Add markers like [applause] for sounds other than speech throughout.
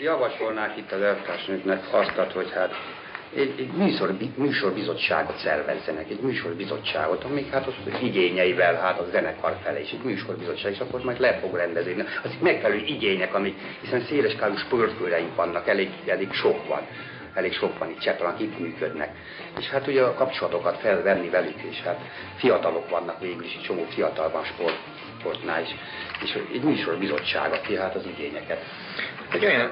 javasolnák itt az elvtársnőknek azt, hogy hát egy, egy műsor, műsorbizottságot szervezzenek, egy műsorbizottságot, amik hát az igényeivel hát a zenekar fele is, egy műsorbizottság, és akkor majd le fog rendezni. Az megfelelő igények, amik, hiszen széleskálú sportkőreink vannak, elég, elég sok van elég sok van itt Csepelen, akik működnek. És hát ugye a kapcsolatokat felvenni velük, és hát fiatalok vannak végül is, egy csomó fiatal van sport, sportnál is. És egy műsorbizottság, aki hát az igényeket. Egy olyan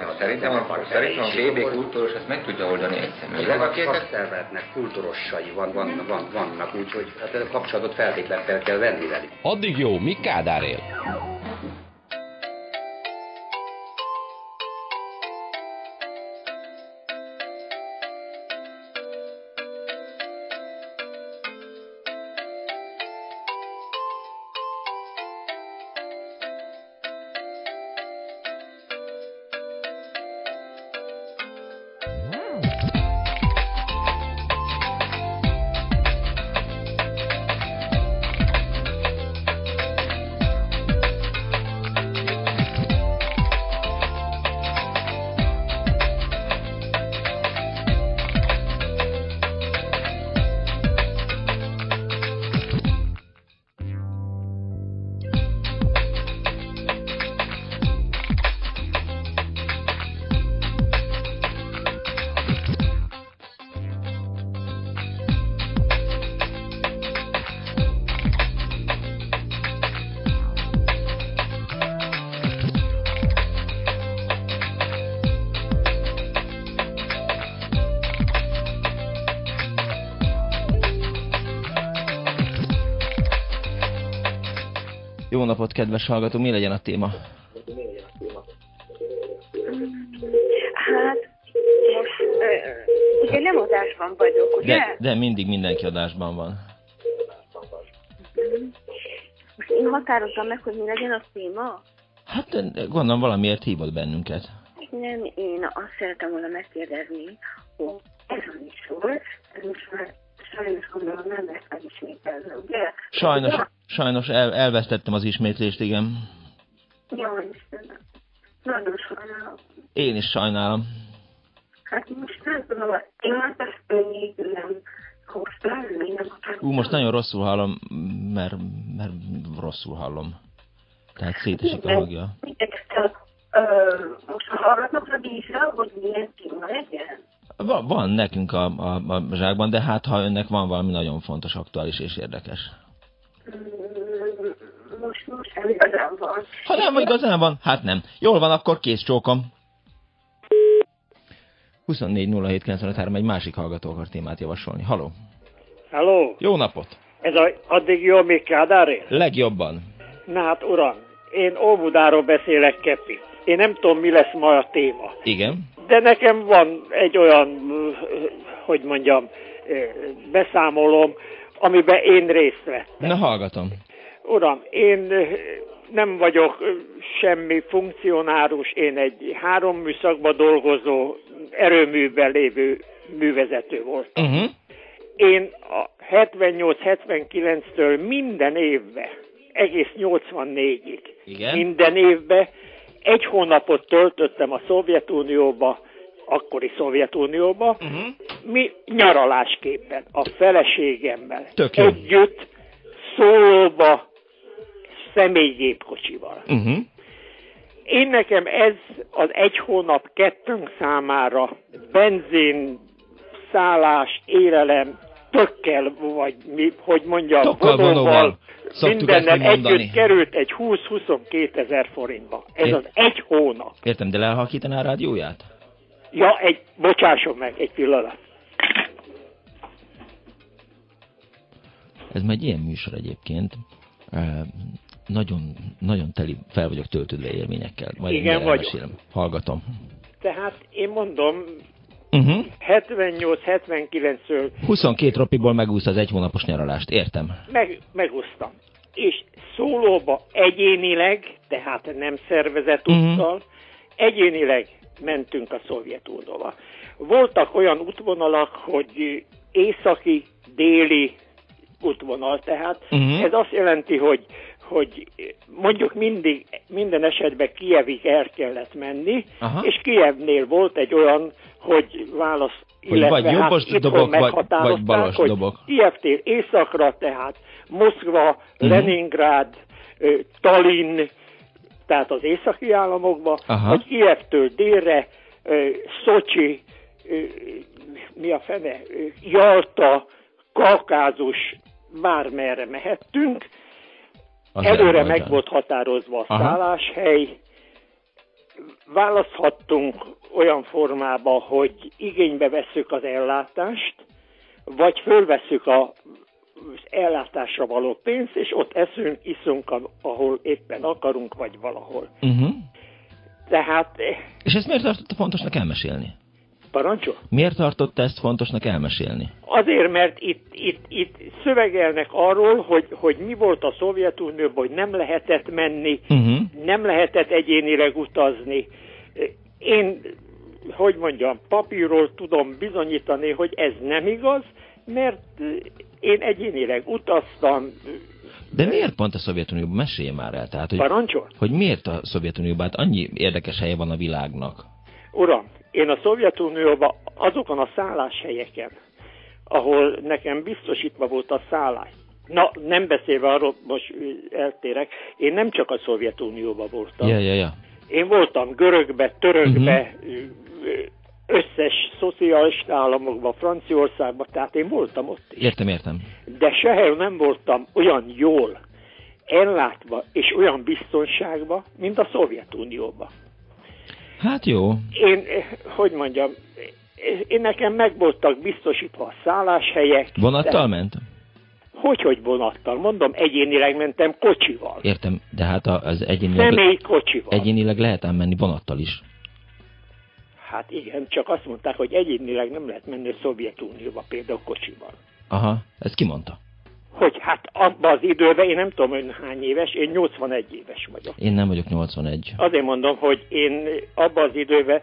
Ja, szerintem a, szerintem a VB kultúros ezt meg tudja oldani egyszerűen. Két szervezetnek kultúrossai van, van, van, vannak, úgyhogy hát a kapcsolatot feltétlenül fel kell venni velük. Addig jó, mi Kádár él? Napot, kedves hallgató, mi legyen a téma? Hát, most, ugye nem adásban vagyok, ugye? De, de mindig mindenki adásban van. Most én határozom meg, hogy mi legyen a téma? Hát gondolom valamiért hívott bennünket. Nem, én azt szeretem volna megkérdezni, hogy ez a műsor, ez most már sajnos gondolom nem lesz megismételve, ugye? Sajnos, sajnos el, elvesztettem az ismétlést, igen. Jaj, Istenem. Nagyon sajnálom. Én is sajnálom. Hát most nem tudom, én már ezt nem hoztam, Ú, most nagyon rosszul hallom, mert, mert rosszul hallom. Tehát szétesik a hangja. Most hallgatnak a díszre, hogy milyen téma legyen? Van, van nekünk a, a, a zsákban, de hát ha önnek van valami nagyon fontos, aktuális és érdekes. Most, most nem igazán van. Ha nem igazán van, hát nem. Jól van, akkor kész csókom. 24 egy másik hallgató akar témát javasolni. Haló. Haló. Jó napot. Ez a, addig jó még Kádáré? Legjobban. Na hát uram, én Óbudáról beszélek, Kepi. Én nem tudom, mi lesz ma a téma. Igen de nekem van egy olyan, hogy mondjam, beszámolom, amiben én részt vettem. Na, hallgatom. Uram, én nem vagyok semmi funkcionárus, én egy három műszakban dolgozó, erőműben lévő művezető voltam. Uh-huh. Én a 78-79-től minden évben, egész 84-ig, Igen? minden évben egy hónapot töltöttem a Szovjetunióba, akkori Szovjetunióba, uh-huh. mi nyaralásképpen, a feleségemmel Tök együtt, szólóba, személygépkocsival. Uh-huh. Én nekem ez az egy hónap kettőnk számára benzin, szállás, élelem, tökkel, vagy mi, hogy mondjam, vodóval, mindennel együtt került egy 20-22 ezer forintba. Ez Ért... az egy hónap. Értem, de lehalkítaná a rádióját? Ja, egy, bocsásson meg, egy pillanat. Ez egy ilyen műsor egyébként. Nagyon, nagyon teli, fel vagyok töltődve élményekkel. Majd Igen, vagyok. Hallgatom. Tehát én mondom, Uh-huh. 78-79-től... 22 ropiból megúszta az egy hónapos nyaralást, értem. Meg, megúsztam. És szólóba egyénileg, tehát nem szervezett uh-huh. úttal, egyénileg mentünk a Szovjetunióba. Voltak olyan útvonalak, hogy északi, déli útvonal, tehát uh-huh. ez azt jelenti, hogy hogy mondjuk mindig, minden esetben Kievig el kellett menni, Aha. és Kievnél volt egy olyan, hogy válasz, hogy illetve vagy jobbos hát dobok, vagy, vagy balos hogy dobok. Kievtél északra, tehát Moszkva, uh-huh. Leningrad, Tallinn, tehát az északi államokba, Aha. vagy Kievtől délre, Szocsi, mi a fene, Jalta, Kaukázus, bármerre mehettünk. Előre meg volt határozva a Aha. szálláshely. Választhattunk olyan formába, hogy igénybe vesszük az ellátást, vagy fölveszük a az ellátásra való pénzt, és ott eszünk, iszunk, ahol éppen akarunk, vagy valahol. Uh-huh. Tehát... Eh, és ezt miért tartotta fontosnak elmesélni? Parancsol? Miért tartotta ezt fontosnak elmesélni? Azért, mert itt, itt, itt szövegelnek arról, hogy, hogy mi volt a Szovjetunióban, hogy nem lehetett menni, uh-huh. nem lehetett egyénileg utazni. Én, hogy mondjam, papírról tudom bizonyítani, hogy ez nem igaz, mert én egyénileg utaztam. De miért pont a Szovjetunióban? Mesélj már el. Tehát, hogy, Parancsol? Hogy miért a Szovjetunióban? Hát annyi érdekes helye van a világnak. Uram, én a Szovjetunióban azokon a szálláshelyeken, ahol nekem biztosítva volt a szállás, Na, nem beszélve arról, most eltérek, én nem csak a Szovjetunióban voltam. Ja, ja, ja. Én voltam görögbe, törökbe, uh-huh összes szocialista államokban, Franciaországban, tehát én voltam ott is. Értem, értem. De sehol nem voltam olyan jól ellátva és olyan biztonságban, mint a Szovjetunióban. Hát jó. Én, hogy mondjam, én nekem meg voltak biztosítva a szálláshelyek. Vonattal de... ment? Hogy, hogy vonattal? Mondom, egyénileg mentem kocsival. Értem, de hát az egyénileg... Személy kocsival. Egyénileg lehet ám menni vonattal is. Hát igen, csak azt mondták, hogy egyénileg nem lehet menni a Szovjetunióba például kocsival. Aha, ezt ki mondta? Hogy hát abban az időben, én nem tudom ön hány éves, én 81 éves vagyok. Én nem vagyok 81. Azért mondom, hogy én abban az időben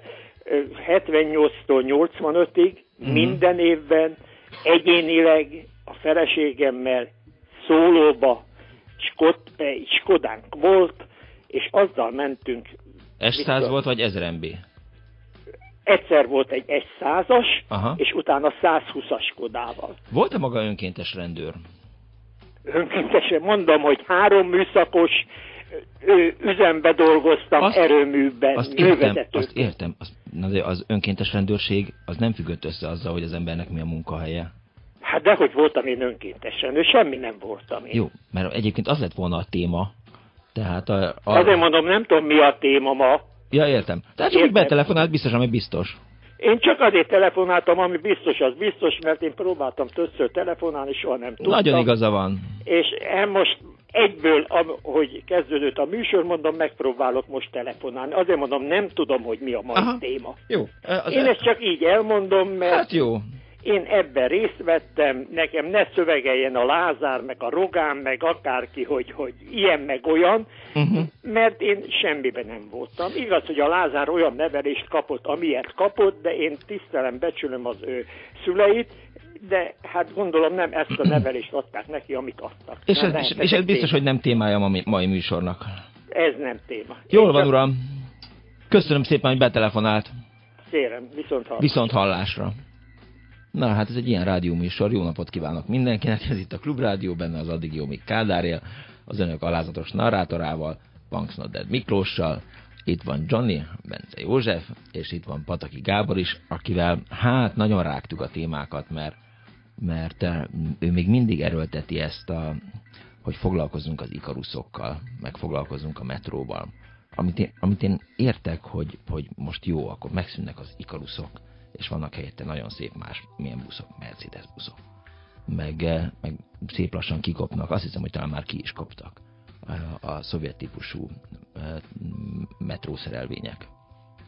78-tól 85-ig mm. minden évben egyénileg a feleségemmel szólóba Skod, Skodánk volt, és azzal mentünk. S100 volt, vagy 1000 MB? Egyszer volt egy 100-as, és utána 120-as kodával. Volt-e maga önkéntes rendőr? Önkéntesen mondom, hogy három műszakos üzembe dolgoztam, azt, erőműben, azt értem, azt értem. Azt, az önkéntes rendőrség az nem függött össze azzal, hogy az embernek mi a munkahelye. Hát dehogy voltam én önkéntes rendőr, semmi nem voltam én. Jó, mert egyébként az lett volna a téma, tehát a, a... Azért mondom, nem tudom mi a téma ma. Ja, értem. Tehát csak betelefonált, biztos, ami biztos. Én csak azért telefonáltam, ami biztos, az biztos, mert én próbáltam többször telefonálni, soha nem tudtam. Nagyon igaza van. És most egyből, hogy kezdődött a műsor, mondom, megpróbálok most telefonálni. Azért mondom, nem tudom, hogy mi a mai Aha. téma. Jó. Az én ezt csak így elmondom, mert... Hát jó. Én ebben részt vettem, nekem ne szövegeljen a Lázár, meg a Rogán, meg akárki, hogy, hogy ilyen, meg olyan, uh-huh. mert én semmiben nem voltam. Igaz, hogy a Lázár olyan nevelést kapott, amilyet kapott, de én tisztelem, becsülöm az ő szüleit, de hát gondolom nem ezt a nevelést adták neki, amit adtak. És ez, és, ez biztos, hogy nem témája a mai műsornak. Ez nem téma. Jól Én van, csak... uram. Köszönöm szépen, hogy betelefonált. Szérem, viszont hallásra. Viszont hallásra. Na hát ez egy ilyen rádióműsor, jó napot kívánok mindenkinek, ez itt a Klubrádió, benne az addig jó még Kádárja, az önök alázatos narrátorával, Punks Dead Miklóssal, itt van Johnny, Bence József, és itt van Pataki Gábor is, akivel hát nagyon rágtuk a témákat, mert, mert eh, ő még mindig erőlteti ezt, a, hogy foglalkozunk az ikaruszokkal, meg foglalkozunk a metróval. Amit én, amit én értek, hogy, hogy most jó, akkor megszűnnek az ikaruszok, és vannak helyette nagyon szép más, milyen buszok, Mercedes buszok. Meg, eh, meg szép lassan kikopnak, azt hiszem, hogy talán már ki is koptak a, a szovjet típusú eh, metrószerelvények.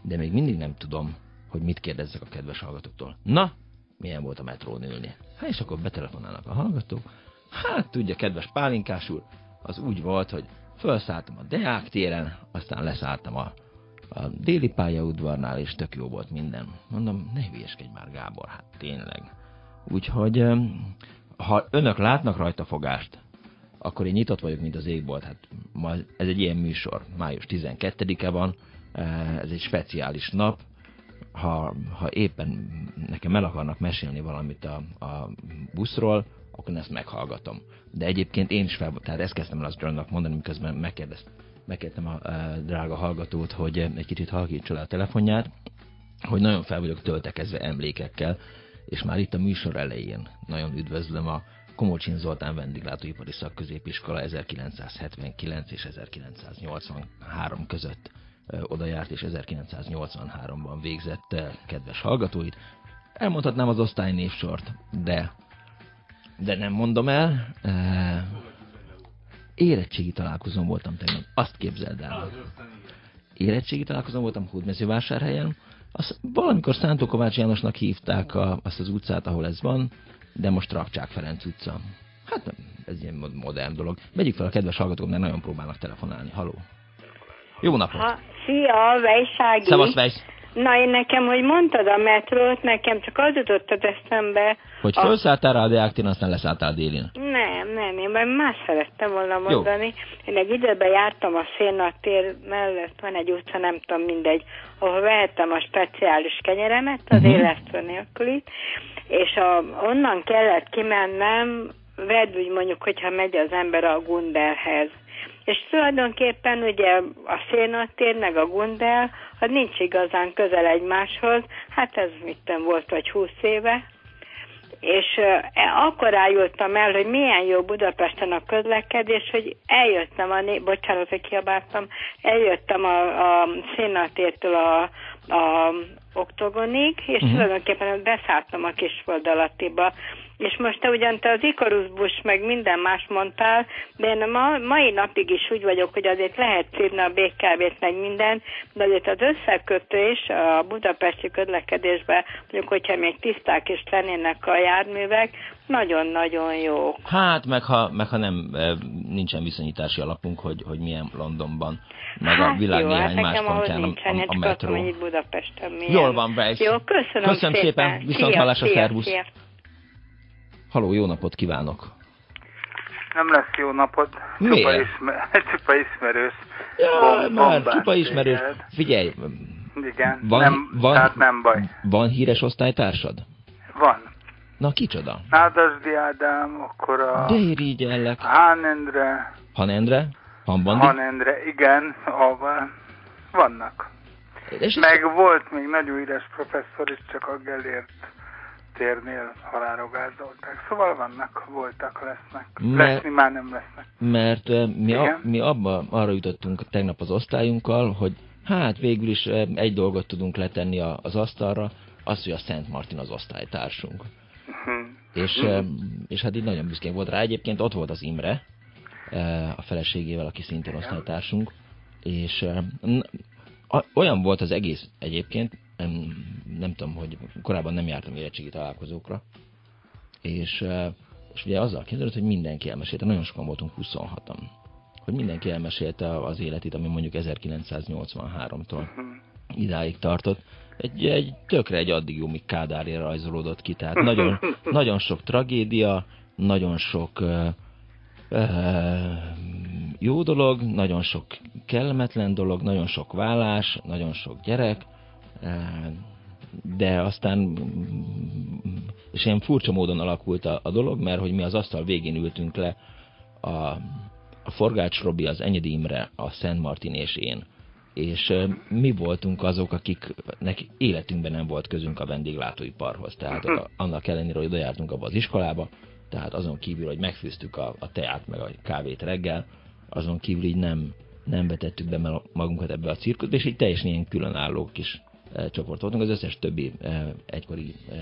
De még mindig nem tudom, hogy mit kérdezzek a kedves hallgatóktól. Na, milyen volt a metrón ülni? Hát és akkor betelefonálnak a hallgatók. Hát tudja, kedves pálinkás úr, az úgy volt, hogy felszálltam a Deák téren, aztán leszálltam a a déli pályaudvarnál, és tök jó volt minden. Mondom, ne hülyeskedj már, Gábor, hát tényleg. Úgyhogy, ha önök látnak rajta fogást, akkor én nyitott vagyok, mint az égbolt. Hát ez egy ilyen műsor. Május 12-e van, ez egy speciális nap. Ha, ha éppen nekem el akarnak mesélni valamit a, a buszról, akkor ezt meghallgatom. De egyébként én is fel, tehát ezt kezdtem el azt mondani, miközben megkérdeztem megkértem a, drága hallgatót, hogy egy kicsit halkítsa le a telefonját, hogy nagyon fel vagyok töltekezve emlékekkel, és már itt a műsor elején nagyon üdvözlöm a Komolcsin Zoltán vendéglátóipari szakközépiskola 1979 és 1983 között oda járt, és 1983-ban végzett kedves hallgatóit. Elmondhatnám az osztály névsort, de, de nem mondom el érettségi találkozón voltam tegnap. Azt képzeld el. Érettségi találkozón voltam Hódmezővásárhelyen. Azt valamikor Szántó Kovács Jánosnak hívták a, azt az utcát, ahol ez van, de most Rakcsák Ferenc utca. Hát ez ilyen modern dolog. Vegyük fel a kedves hallgatók, mert nagyon próbálnak telefonálni. Haló. Jó napot! Ha, szia, Vejsági! Szevasz, Vejsz! Na, én nekem, hogy mondtad a metrót, nekem csak az jutott az eszembe... Hogy a... felszálltál rá a Deáktén, aztán leszálltál délin. Nem, nem, én más szerettem volna mondani. Jó. Én egy időben jártam a Szénatér mellett, van egy utca, nem tudom, mindegy, ahol vehettem a speciális kenyeremet, az uh-huh. élesztő nélkülit, és a, onnan kellett kimennem, vedd úgy mondjuk, hogyha megy az ember a Gunderhez. És tulajdonképpen ugye a szénatér meg a Gundel, az nincs igazán közel egymáshoz, hát ez mit volt, vagy húsz éve, és uh, akkor rájöttem el, hogy milyen jó Budapesten a közlekedés, hogy eljöttem, a, bocsánat, hogy kiabáltam, eljöttem a, a szénatértől a, a oktogonig, és uh-huh. tulajdonképpen beszálltam a kisföldalatiba, és most te ugyan te az Icarus busz meg minden más mondtál, de én a ma, mai napig is úgy vagyok, hogy azért lehet szívni a BKV-t meg minden, de azért az összekötés a budapesti közlekedésben, mondjuk, hogyha még tiszták is lennének a járművek, nagyon-nagyon jó. Hát, meg ha, meg ha nem, e, nincsen viszonyítási alapunk, hogy, hogy milyen Londonban, meg hát a világ jó, néhány hát más pontján a, a, a metró. Budapesten milyen. Jól van, Bejsz. Jó, köszönöm, köszönöm szépen. szépen. Viszont hallásra, szervusz. Szia. Haló, jó napot kívánok! Nem lesz jó napot. Miért? Csupa, ismer, [laughs] csupa ismerős. Ja, Bom, már csupa ismerős. Téged. Figyelj, igen, van, nem, van, tehát nem baj. Van híres osztálytársad? Van. Na, kicsoda? Nádasdi Ádám, akkor a... De irigyellek. Hán Endre. Han Endre? Han Bandi? Han Endre, igen, a, vannak. És Meg ez... volt még nagyon híres professzor is, csak a Gellért térnél halálra gázolták. Szóval vannak, voltak, lesznek. Mert, Leszni már nem lesznek. Mert mi, a, mi abba, arra jutottunk tegnap az osztályunkkal, hogy hát végül is egy dolgot tudunk letenni az asztalra, az, hogy a Szent Martin az osztálytársunk. Uh-huh. És, és hát így nagyon büszkén volt rá. Egyébként ott volt az Imre, a feleségével, aki szintén osztálytársunk, és olyan volt az egész egyébként, nem, nem tudom, hogy korábban nem jártam érettségi találkozókra, és, és ugye azzal kezdődött, hogy mindenki elmesélte, nagyon sokan voltunk 26-an, hogy mindenki elmesélte az életét, ami mondjuk 1983-tól idáig tartott. Egy, egy tökre egy addig jó, míg Kádárja rajzolódott ki, tehát nagyon, [laughs] nagyon sok tragédia, nagyon sok uh, uh, jó dolog, nagyon sok kellemetlen dolog, nagyon sok vállás, nagyon sok gyerek, de aztán és ilyen furcsa módon alakult a, a dolog, mert hogy mi az asztal végén ültünk le a, a Forgács Robi, az Enyedi Imre, a Szent Martin és én. És mi voltunk azok, akiknek életünkben nem volt közünk a vendéglátóiparhoz. Tehát a, annak ellenére, hogy odajártunk abba az iskolába, tehát azon kívül, hogy megfőztük a, a teát meg a kávét reggel, azon kívül így nem, nem vetettük be magunkat ebbe a cirkuszba, és így teljesen ilyen különálló kis csoport voltunk, az összes többi eh, egykori eh,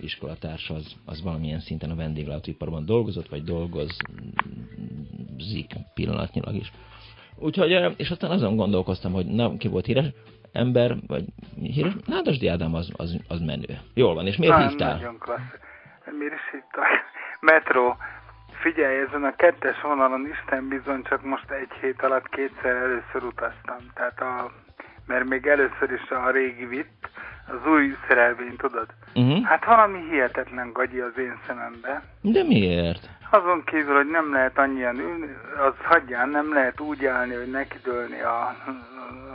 iskolatárs az, az valamilyen szinten a vendéglátóiparban dolgozott, vagy dolgozik pillanatnyilag is. Úgyhogy, és aztán azon gondolkoztam, hogy na, ki volt híres ember, vagy híres, Nádasdi Ádám az, az, az menő. Jól van, és miért na, hívtál? Nagyon klassz. Miért is hívtak? [laughs] Metro. Figyelj, ezen a kettes vonalon Isten bizony csak most egy hét alatt kétszer először utaztam. Tehát a mert még először is a régi vitt, az új szerelvény, tudod? Uh-huh. Hát valami hihetetlen gagyi az én szemembe. De miért? Azon kívül, hogy nem lehet annyian ülni, az hagyján nem lehet úgy állni, hogy nekidőlni a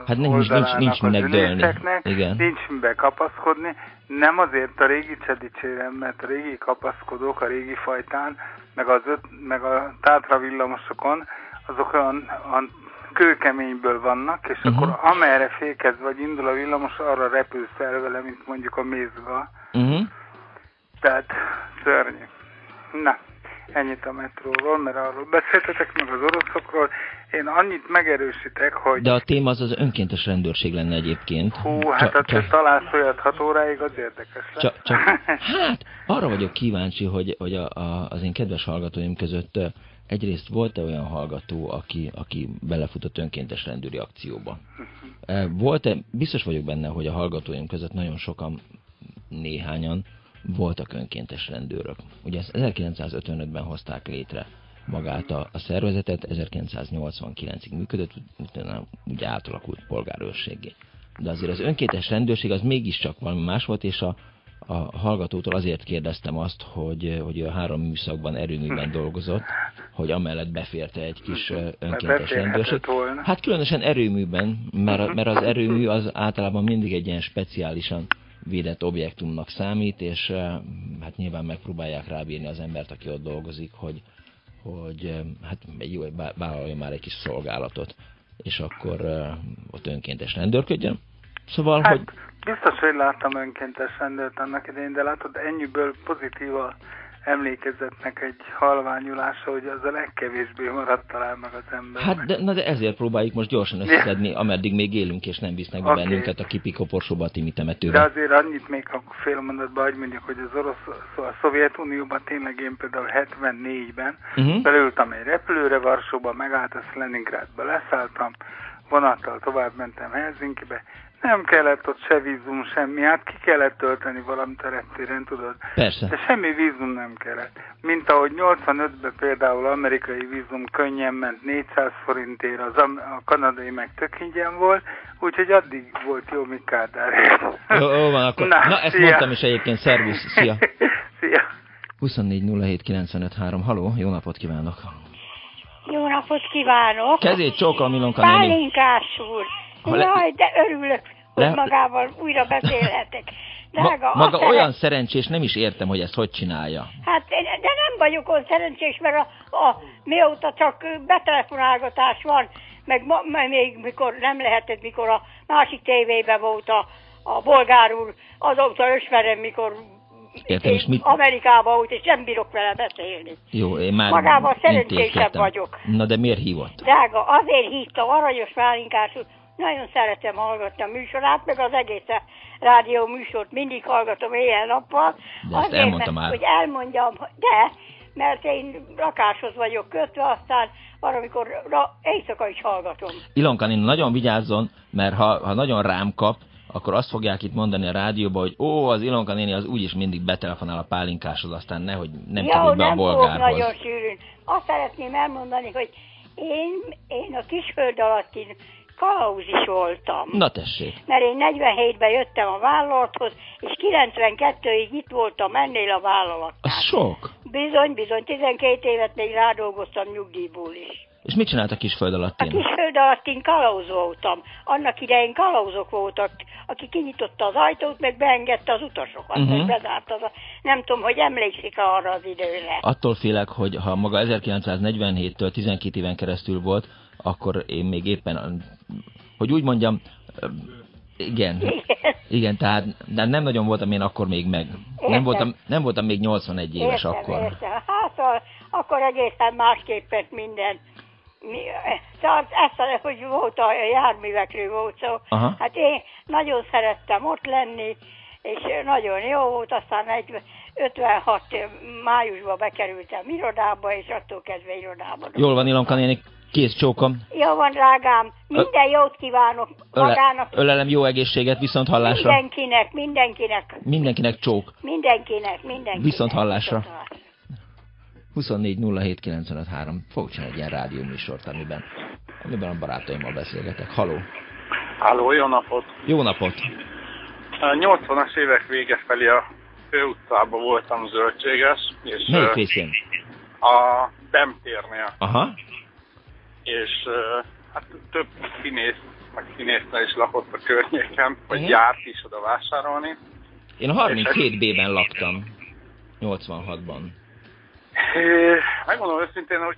Hát nincs, nincs, nincs minek dőlni. Igen. Nincs mibe kapaszkodni. Nem azért a régi csedicserem, mert a régi kapaszkodók a régi fajtán, meg, az öt, meg a tátra villamosokon, azok olyan, olyan kőkeményből vannak, és uh-huh. akkor amerre fékez vagy indul a villamos, arra repülsz el vele, mint mondjuk a mézga. Uh-huh. Tehát szörnyű. Na, ennyit a metróról, mert arról beszéltetek meg az oroszokról. Én annyit megerősítek, hogy... De a téma az az önkéntes rendőrség lenne egyébként. Hú, hát ha te találsz olyat hat óráig, az érdekes lesz. Csak, csak, [laughs] hát, arra vagyok kíváncsi, hogy, hogy a, a, az én kedves hallgatóim között egyrészt volt-e olyan hallgató, aki, aki belefutott önkéntes rendőri akcióba? Volt-e, biztos vagyok benne, hogy a hallgatóim között nagyon sokan, néhányan voltak önkéntes rendőrök. Ugye ezt 1955-ben hozták létre magát a, a szervezetet, 1989-ig működött, utána ugye átalakult polgárőrségé. De azért az önkéntes rendőrség az mégiscsak valami más volt, és a, a hallgatótól azért kérdeztem azt, hogy, hogy a három műszakban erőműben dolgozott, hogy amellett beférte egy kis önkéntes rendőrség. Hát különösen erőműben, mert, mert az erőmű az általában mindig egy ilyen speciálisan védett objektumnak számít, és hát nyilván megpróbálják rábírni az embert, aki ott dolgozik, hogy, hogy hát egy jó, vállalja már egy kis szolgálatot, és akkor ott önkéntes rendőrködjön. Szóval, hát, hogy... biztos, hogy láttam önkéntes rendőrt annak idején, de látod, ennyiből pozitív a emlékezetnek egy halványulása, hogy az a legkevésbé maradt talán meg az ember. Hát, de, na de ezért próbáljuk most gyorsan összeszedni, ameddig még élünk, és nem visznek be okay. bennünket a kipikoporsóba a Timi temetőbe. De azért annyit még a fél mondatban, hogy mondjuk, hogy az orosz, szóval a Szovjetunióban tényleg én például 74-ben uh -huh. belültem egy repülőre Varsóba, megállt a Leningrádba, leszálltam, vonattal tovább mentem Helsinkibe, nem kellett ott se vízum, semmi, hát ki kellett tölteni valamit a reptéren, tudod? Persze. De semmi vízum nem kellett. Mint ahogy 85-ben például amerikai vízum könnyen ment 400 forintért, az a kanadai meg tök ingyen volt, úgyhogy addig volt jó, mi Kádár. Jó, jó van, akkor. Na, Na ezt szia. mondtam is egyébként, szervusz, szia. [laughs] szia. 24 Haló, jó napot kívánok. Jó napot kívánok. Kezét csókol Milonka Pálinkás úr. Ha Jaj, de örülök, hogy magával újra beszélhetek. Drága, Ma, maga olyan szerencsés, nem is értem, hogy ezt hogy csinálja. Hát, de nem vagyok olyan szerencsés, mert a, a, mióta csak betelefonálgatás van, meg ma, még mikor nem lehetett, mikor a másik tévében volt a, a bolgár úr, azóta ismerem, mikor Értem, és mit... Amerikában volt, és nem bírok vele beszélni. Jó, én már Magában szerencsésebb vagyok. Na de miért hívott? Drága, azért hívta Aranyos Málinkás úr, nagyon szeretem hallgatni a műsorát, meg az egész rádió műsort mindig hallgatom éjjel-nappal. De ezt elmondtam már. Hogy elmondjam, de, mert én lakáshoz vagyok kötve, aztán valamikor éjszaka is hallgatom. Ilonka, én nagyon vigyázzon, mert ha, ha nagyon rám kap, akkor azt fogják itt mondani a rádióban, hogy ó, az Ilonka néni az úgyis mindig betelefonál a pálinkáshoz, aztán nehogy nem ja, kerül be a bolgárhoz. nagyon sűrűn. Azt szeretném elmondani, hogy én, én a kisföld alattin kalauz is voltam. Na tessék. Mert én 47-ben jöttem a vállalathoz, és 92-ig itt voltam ennél a vállalatnál. Az sok. Bizony, bizony, 12 évet még rádolgoztam nyugdíjból is. És mit csinált a kisföld alatt? A kisföld alatt én kalauz voltam. Annak idején kalauzok voltak, aki kinyitotta az ajtót, meg beengedte az utasokat, uh-huh. meg bezárt az a... Nem tudom, hogy emlékszik arra az időre. Attól félek, hogy ha maga 1947-től 12 éven keresztül volt, akkor én még éppen, hogy úgy mondjam, igen, igen, tehát de nem nagyon voltam én akkor még meg. Nem voltam, nem voltam még 81 éves értem, akkor. Értem. Hát akkor egészen másképp minden. Tehát ezt, hogy volt a járművekről volt szó. Aha. Hát én nagyon szerettem ott lenni, és nagyon jó volt, aztán egy 56 májusban bekerültem irodába, és attól kezdve irodába. Jól van, Ilonka néni, Kész csókom. Jó van, drágám. Minden jót kívánok magának. Öle, ölelem jó egészséget, viszont hallásra. Mindenkinek, mindenkinek. Mindenkinek csók. Mindenkinek, mindenkinek. Viszont hallásra. 24 07 Fogok csinálni egy ilyen rádióműsort, amiben, amiben a barátaimmal beszélgetek. Haló. Halló, jó napot. Jó napot. A 80-as évek vége felé a főutcában voltam zöldséges. És Melyik részén? A Bemtérnél. Aha. És hát több színész, meg színésznel is lakott a környéken, vagy uh-huh. járt is oda vásárolni. Én a 37B-ben laktam. 86-ban. Megmondom őszintén, hogy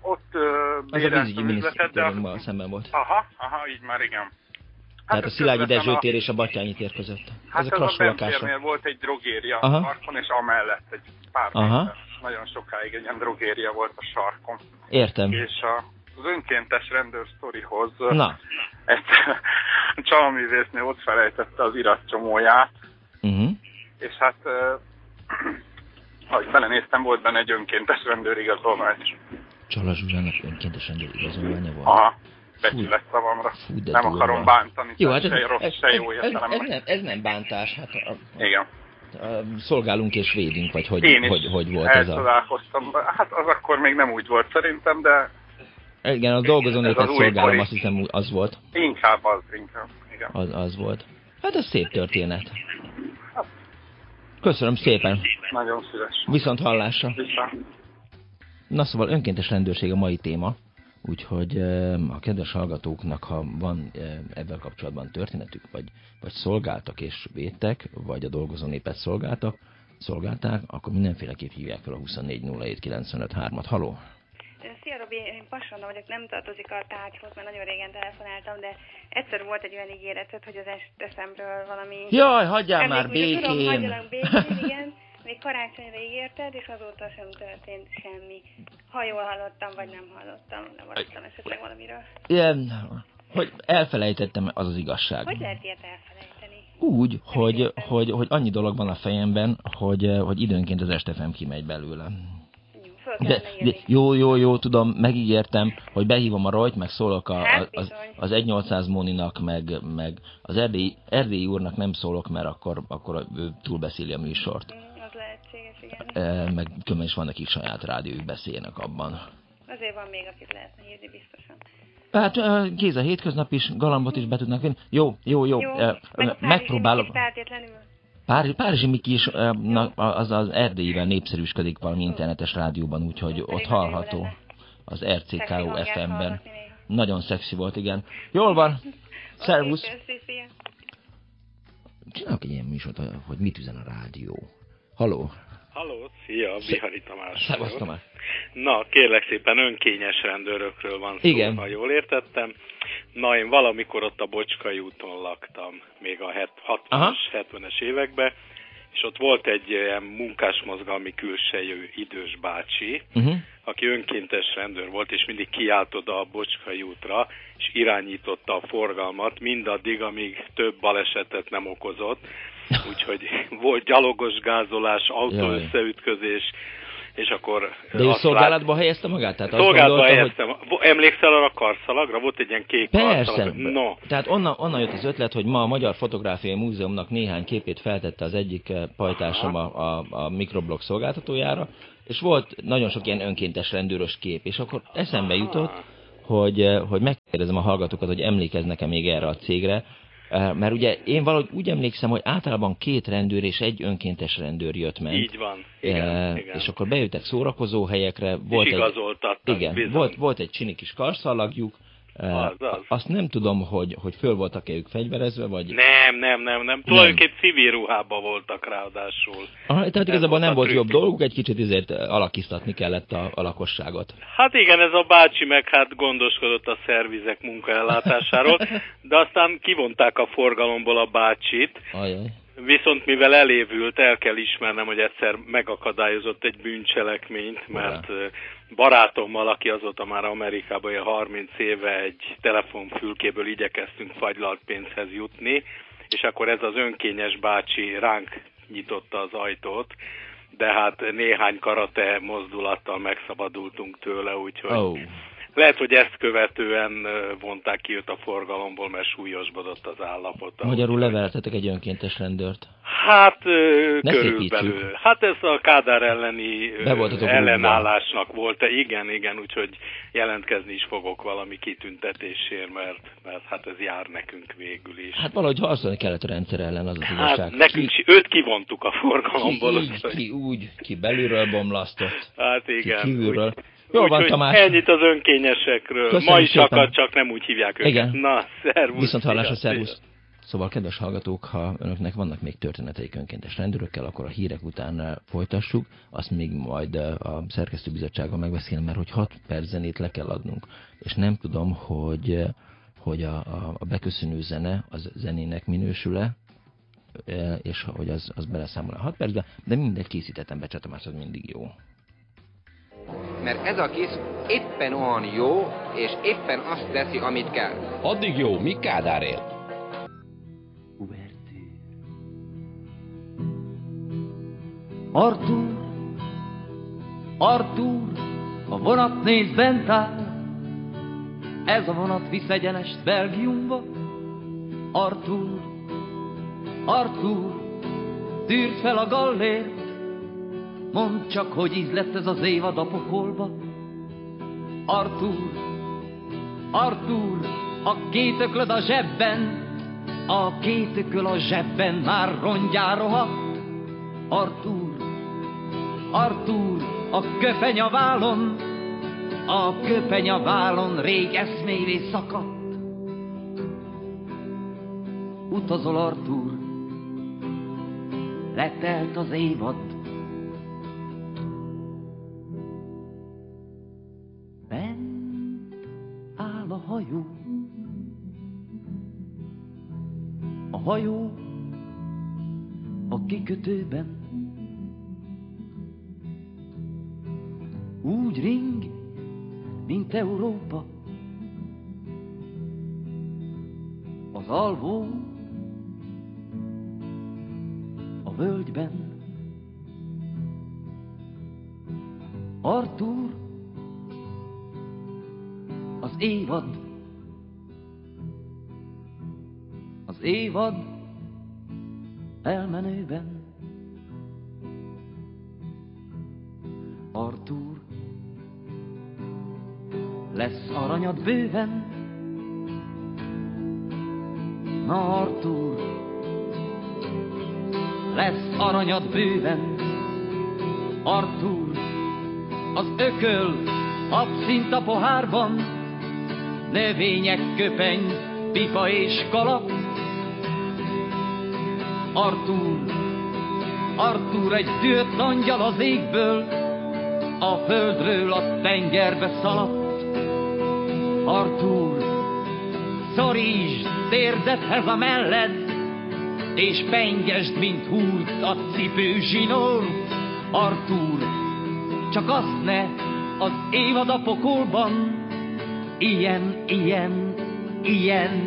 ott uh, Az a vízügyi de... szemben volt. Aha, aha, így már igen. Hát Tehát a Szilágyi Dezső tér és a Batyányi tér között. Hát ez, ez a Bentérnél volt egy drogéria Aha. a sarkon, és amellett egy pár Aha. méter. Nagyon sokáig egy ilyen drogéria volt a sarkon. Értem. És a, az önkéntes rendőr sztorihoz Na. egy csalaművésznél ott felejtette az iratcsomóját, uh-huh. és hát ahogy belenéztem, volt benne egy önkéntes rendőrigazolvány. Csala Zsuzsának önkéntes rendőrigazolványa volt? Aha becsület szavamra. Fú, nem akarom bántani. Jó, hát ez, se rossz, ez, se jó ez, ez, ez, nem, ez nem bántás. Hát a, a, Igen. A, szolgálunk és védünk, vagy hogy, Én hogy, hogy volt ez a... Hát az akkor még nem úgy volt szerintem, de... Igen, a dolgozó népet szolgálom, azt hiszem az volt. Inkább az, inkább. Igen. Az, az volt. Hát ez szép történet. Köszönöm szépen. Nagyon szíves. Viszont hallásra. Viszont. Na szóval önkéntes rendőrség a mai téma. Úgyhogy a kedves hallgatóknak, ha van ebben kapcsolatban történetük, vagy, vagy szolgáltak és védtek, vagy a dolgozó népet szolgáltak, szolgálták, akkor mindenféleképp hívják fel a 24 at Haló! Szia Robi, én Pasonna vagyok, nem tartozik a tárgyhoz, mert nagyon régen telefonáltam, de egyszer volt egy olyan ígéretet, hogy az eszemről valami... Jaj, hagyjál már békén! Tudom, hagyjalak [laughs] békén, igen. Még karácsonyra ígérted, és azóta sem történt semmi. Ha jól hallottam, vagy nem hallottam, nem hallottam esetleg valamiről. Igen, hogy elfelejtettem, az az igazság. Hogy lehet ilyet elfelejteni? Úgy, hogy, hogy, hogy annyi dolog van a fejemben, hogy, hogy időnként az estefem kimegy belőle. De, de, jó, jó, jó, tudom, megígértem, hogy behívom a Rojt, meg szólok a, hát az, az 1800 Móninak, meg, meg az Erdélyi, Erdélyi úrnak nem szólok, mert akkor, akkor ő túlbeszéli a műsort. Mm lehetséges, igen. Meg különben is vannak, akik saját rádiójuk beszélnek abban. Azért van még, akit lehetne hívni biztosan. Hát Géza hétköznap is, galambot is be tudnak vinni. Jó, jó, jó. jó meg megpróbálom. Párizsi Párizsi Miki is az az erdélyivel népszerűsködik valami internetes rádióban, úgyhogy ott hallható az RCKO FM-ben. Nagyon szexi volt, igen. Jól van. [laughs] Szervusz. Csinálok egy ilyen műsort, hogy mit üzen a rádió. Haló! Haló, szia, Bihari Tamás. Szevasz Tamás. Na, kérlek szépen önkényes rendőrökről van szó, Igen. ha jól értettem. Na, én valamikor ott a Bocskai úton laktam, még a 60-as, 70-es években, és ott volt egy ilyen munkásmozgalmi külsejű idős bácsi, uh-huh. aki önkéntes rendőr volt, és mindig kiállt oda a Bocskai útra, és irányította a forgalmat, mindaddig, amíg több balesetet nem okozott [laughs] úgyhogy volt gyalogos gázolás, autó összeütközés, és akkor... De ő szolgálatba lát... helyezte magát? Tehát szolgálatba helyeztem. Hogy... Emlékszel arra a karszalagra? Volt egy ilyen kék Persze. karszalag. No. Tehát onnan, onnan jött az ötlet, hogy ma a Magyar Fotográfiai Múzeumnak néhány képét feltette az egyik eh, pajtásom a, a, a mikroblog szolgáltatójára, és volt nagyon sok ilyen önkéntes rendőrös kép, és akkor eszembe jutott, hogy, eh, hogy megkérdezem a hallgatókat, hogy emlékeznek-e még erre a cégre, mert ugye én valahogy úgy emlékszem, hogy általában két rendőr és egy önkéntes rendőr jött meg. Így van. Igen, e, igen. És akkor bejöttek szórakozó helyekre. Volt és egy, igen, volt, volt egy csini kis karszalagjuk, az, az. Azt nem tudom, hogy, hogy föl voltak-e ők fegyverezve, vagy... Nem, nem, nem, nem. Tulajdonképpen civil ruhában voltak ráadásul. Aha, tehát igazából nem volt jobb dolguk, egy kicsit ezért alakíztatni kellett a, a lakosságot. Hát igen, ez a bácsi meg hát gondoskodott a szervizek munkaellátásáról, de aztán kivonták a forgalomból a bácsit. Ajaj. Viszont mivel elévült, el kell ismernem, hogy egyszer megakadályozott egy bűncselekményt, mert Ura. Barátommal, aki azóta már Amerikában ilyen 30 éve egy telefonfülkéből igyekeztünk fagylalt pénzhez jutni, és akkor ez az önkényes bácsi ránk nyitotta az ajtót, de hát néhány karate mozdulattal megszabadultunk tőle, úgyhogy oh. Lehet, hogy ezt követően vonták ki őt a forgalomból, mert súlyosbodott az állapota. Magyarul leveltetek egy önkéntes rendőrt. Hát ne körülbelül. Hát ez a Kádár elleni ellenállásnak volt. -e. Igen, igen, úgyhogy jelentkezni is fogok valami kitüntetésért, mert, mert hát ez jár nekünk végül is. Hát valahogy harcolni kellett a rendszer ellen, az az hát igazság. nekünk ki, öt kivontuk a forgalomból. Ki, így, ki úgy, ki belülről bomlasztott. Hát igen. Ki kívülről. Úgy, Jó van, Tamás. Ennyit az önkényesekről. Köszönjük Ma is szépen. akad, csak nem úgy hívják őket. Igen. Na, szervusz. Viszont hallásra, szervusz. Szóval, kedves hallgatók, ha önöknek vannak még történeteik önkéntes rendőrökkel, akkor a hírek után eh, folytassuk, azt még majd eh, a szerkesztőbizottsággal megbeszélni, mert hogy 6 perc zenét le kell adnunk, és nem tudom, hogy, eh, hogy a, a, a beköszönő zene az zenének minősül-e, és hogy az, az beleszámol a 6 percbe, de mindegy készítettem becsatom, az mindig jó. Mert ez a kis éppen olyan jó, és éppen azt teszi, amit kell. Addig jó, mi Kádár él? Artur, Artur, a vonat néz bent áll, ez a vonat visz egyenest Belgiumba. Artur, Artur, tűrd fel a gallért, mondd csak, hogy íz lett ez az évad a pokolba. Artur, Artur, a két öklöd a zsebben, a két ököl a zsebben már rongyára rohadt. Artur, Artúr, a köpeny a vállon, a köpeny a vállon rég eszmévé szakadt. Utazol Artúr, letelt az évad, hajó a kikötőben, úgy ring, mint Európa. Az alvó a völgyben. Artur az évad. Évad elmenőben. Artur lesz aranyad bőven. Na Artur, lesz aranyad bőven. Artur, az ököl, abszint a pohárban, növények, köpeny, pipa és kalap. Artur, Artur egy tűrt angyal az égből, a földről a tengerbe szaladt. Artúr, szorítsd térdedhez a melled, és pengesd, mint húlt a cipő zsinór. Artúr, csak azt ne az évad a pokolban, ilyen, ilyen, ilyen,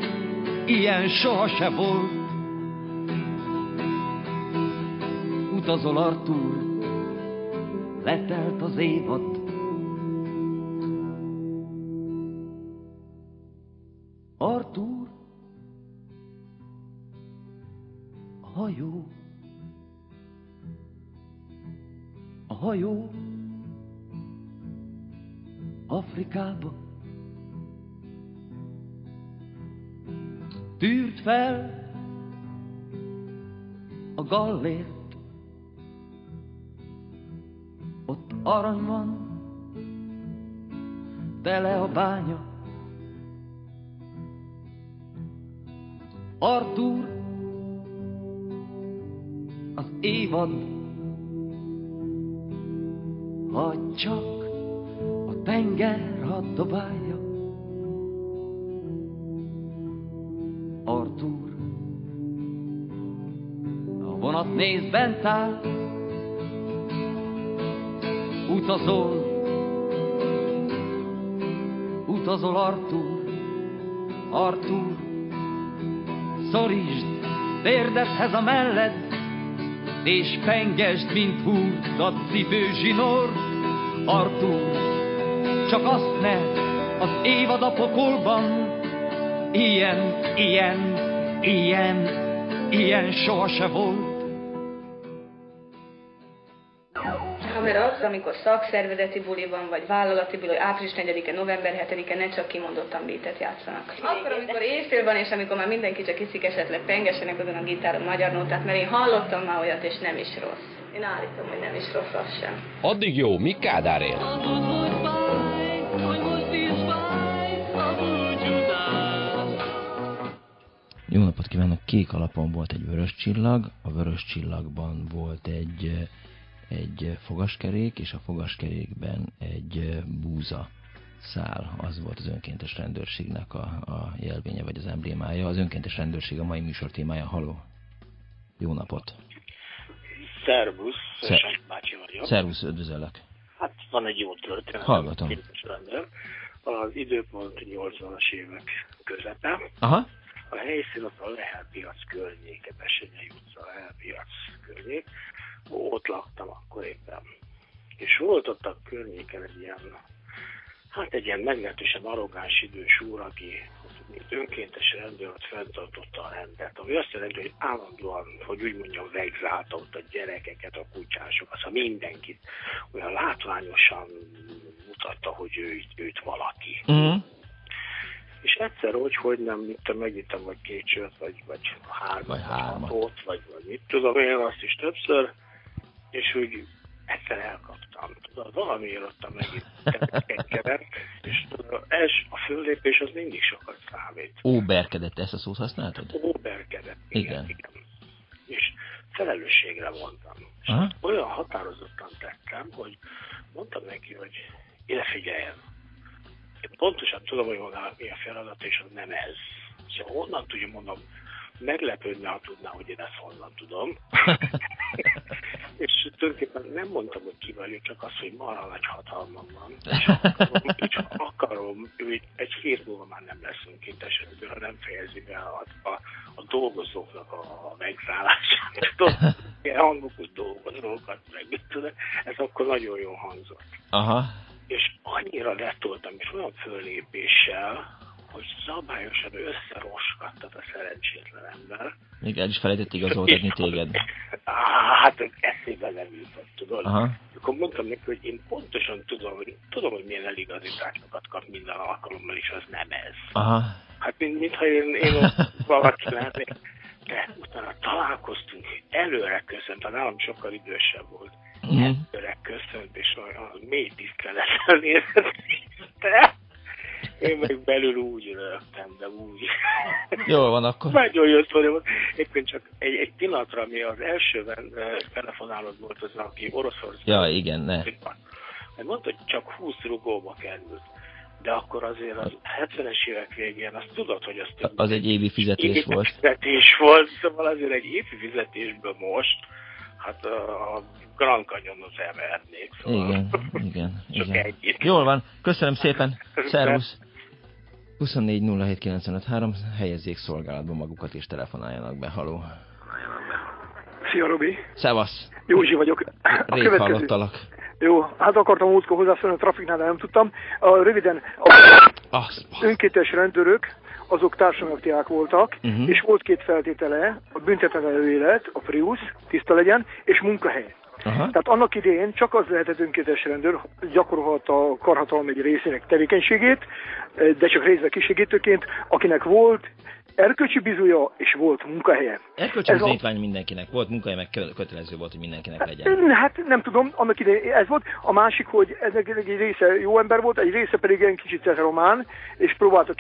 ilyen soha se volt. Utazol Artúr, letelt az évad, Artúr, a hajó, a hajó. Afrikába. Tűrt fel a gallért, arany van, tele a bánya, Artur, az évad, ha csak a tenger hadd dobálja. Artur, a vonat néz bent áll, utazol, utazol Artur, Artur, szorítsd térdedhez a melled, és pengesd, mint húrt a cipő zsinór. Artúr, csak azt ne az évad a pokolban, ilyen, ilyen, ilyen, ilyen soha se volt. Ha mert az, amikor szakszervezeti buli van, vagy vállalati buli, április 4-e, november 7-e, ne csak kimondottan bétet játszanak. Akkor, amikor éjfél van, és amikor már mindenki csak iszik esetleg pengesenek azon a gitáron magyar nótát, mert én hallottam már olyat, és nem is rossz. Én állítom, hogy nem is rossz az sem. Addig jó, mi Kádár él? Jó napot kívánok! Kék alapon volt egy vörös csillag, a vörös csillagban volt egy, egy fogaskerék, és a fogaskerékben egy búza szál. Az volt az önkéntes rendőrségnek a, a jelvénye, vagy az emblémája. Az önkéntes rendőrség a mai műsor témája. Haló! Jó napot! Szervusz, Szer bácsi vagyok. Szervusz, üdvözöllek. Hát van egy jó történet. Hallgatom. Az időpont 80-as évek közepe. Aha. A helyszín az a Lehel piac környéke, Besenyei utca, Lehel piac környék. Ott laktam akkor éppen. És volt ott a környéken egy ilyen, hát egy ilyen meglehetősen arrogáns idős úr, aki önkéntes rendőr ott fenntartotta a rendet, ami azt jelenti, hogy állandóan, hogy úgy mondjam, vegzálta ott a gyerekeket, a kutyásokat, szóval mindenkit olyan látványosan mutatta, hogy ő, őt valaki. Mm. És egyszer hogy, hogy nem, mit tudom, megittem vagy két sört, vagy, vagy hármat, vagy, hármat. Hatot, vagy, vagy mit tudom én, azt is többször, és úgy egyszer elkaptam. Tudod, valamiért adtam megint egy keret, és tudod, ez a föllépés az mindig sokat számít. Óberkedett, ezt a szót használtad? Óberkedett, igen. igen. igen. És felelősségre mondtam. És olyan határozottan tettem, hogy mondtam neki, hogy ide figyeljen, én pontosan tudom, hogy magának mi a feladat, és az nem ez. Szóval honnan tudja, mondom, meglepődne, ha tudná, hogy én ezt honnan tudom. [laughs] és tulajdonképpen nem mondtam, hogy ki vagyok, csak az, hogy marha nagy hatalmam van. [laughs] És akarom, és akarom ő egy hét múlva már nem leszünk itt esetben, ha nem fejezi be a, a, a dolgozóknak a, a megszállását. [laughs] Ilyen hangokos dolgozókat, meg mit tudom, ez akkor nagyon jó hangzott. Aha és annyira letoltam, és olyan fölépéssel, hogy szabályosan összeroskadtat a szerencsétlen ember. Még el is felejtett igazoltatni téged. Hát eszébe nem jutott, tudod? Aha. Akkor mondtam neki, hogy én pontosan tudom, hogy tudom, hogy milyen eligazításokat kap minden alkalommal, és az nem ez. Aha. Hát mint, mintha én, én valaki lennék. De utána találkoztunk, előre köszönt, nálam sokkal idősebb volt Mm. Öreg köszönt, és olyan mély tisztelettel nézett. Én meg belül úgy rögtem, de úgy. Jó van akkor. Nagyon jó sztori volt. Éppen csak egy, egy pillanatra, ami az elsőben telefonálod volt az, aki Oroszország. Ja, igen, ne. Mert mondta, hogy csak 20 rugóba került. De akkor azért az 70-es évek végén azt tudod, hogy az több. Az egy évi fizetés évi volt. fizetés volt, szóval azért egy évi fizetésből most, hát a, Grand Canyonhoz elmehetnék. Szóval. Igen, [laughs] igen. igen. Jól van, köszönöm szépen, szervusz! 24 helyezzék szolgálatban magukat és telefonáljanak be, haló. Szia, Robi! Szevasz! Józsi vagyok. A Rég következő... hallottalak. Jó, hát akartam múltkor hozzászólni a trafiknál, de nem tudtam. A, röviden, a ah, önkétes rendőrök, azok társadalmaktiák voltak, uh-huh. és volt két feltétele, a büntetlenelő élet, a Prius, tiszta legyen, és munkahely. Aha. Tehát annak idején csak az lehetett önkéntes rendőr, gyakorolhatta a karhatalom egy részének tevékenységét, de csak részben kisegítőként, akinek volt erkölcsi bizúja, és volt munkahelye. Erkölcsi bizonyítvány a... mindenkinek volt, munkahelye meg kötelező volt, hogy mindenkinek legyen. Hát nem tudom, annak idején ez volt. A másik, hogy ezek egy része jó ember volt, egy része pedig egy kicsit román, és próbálta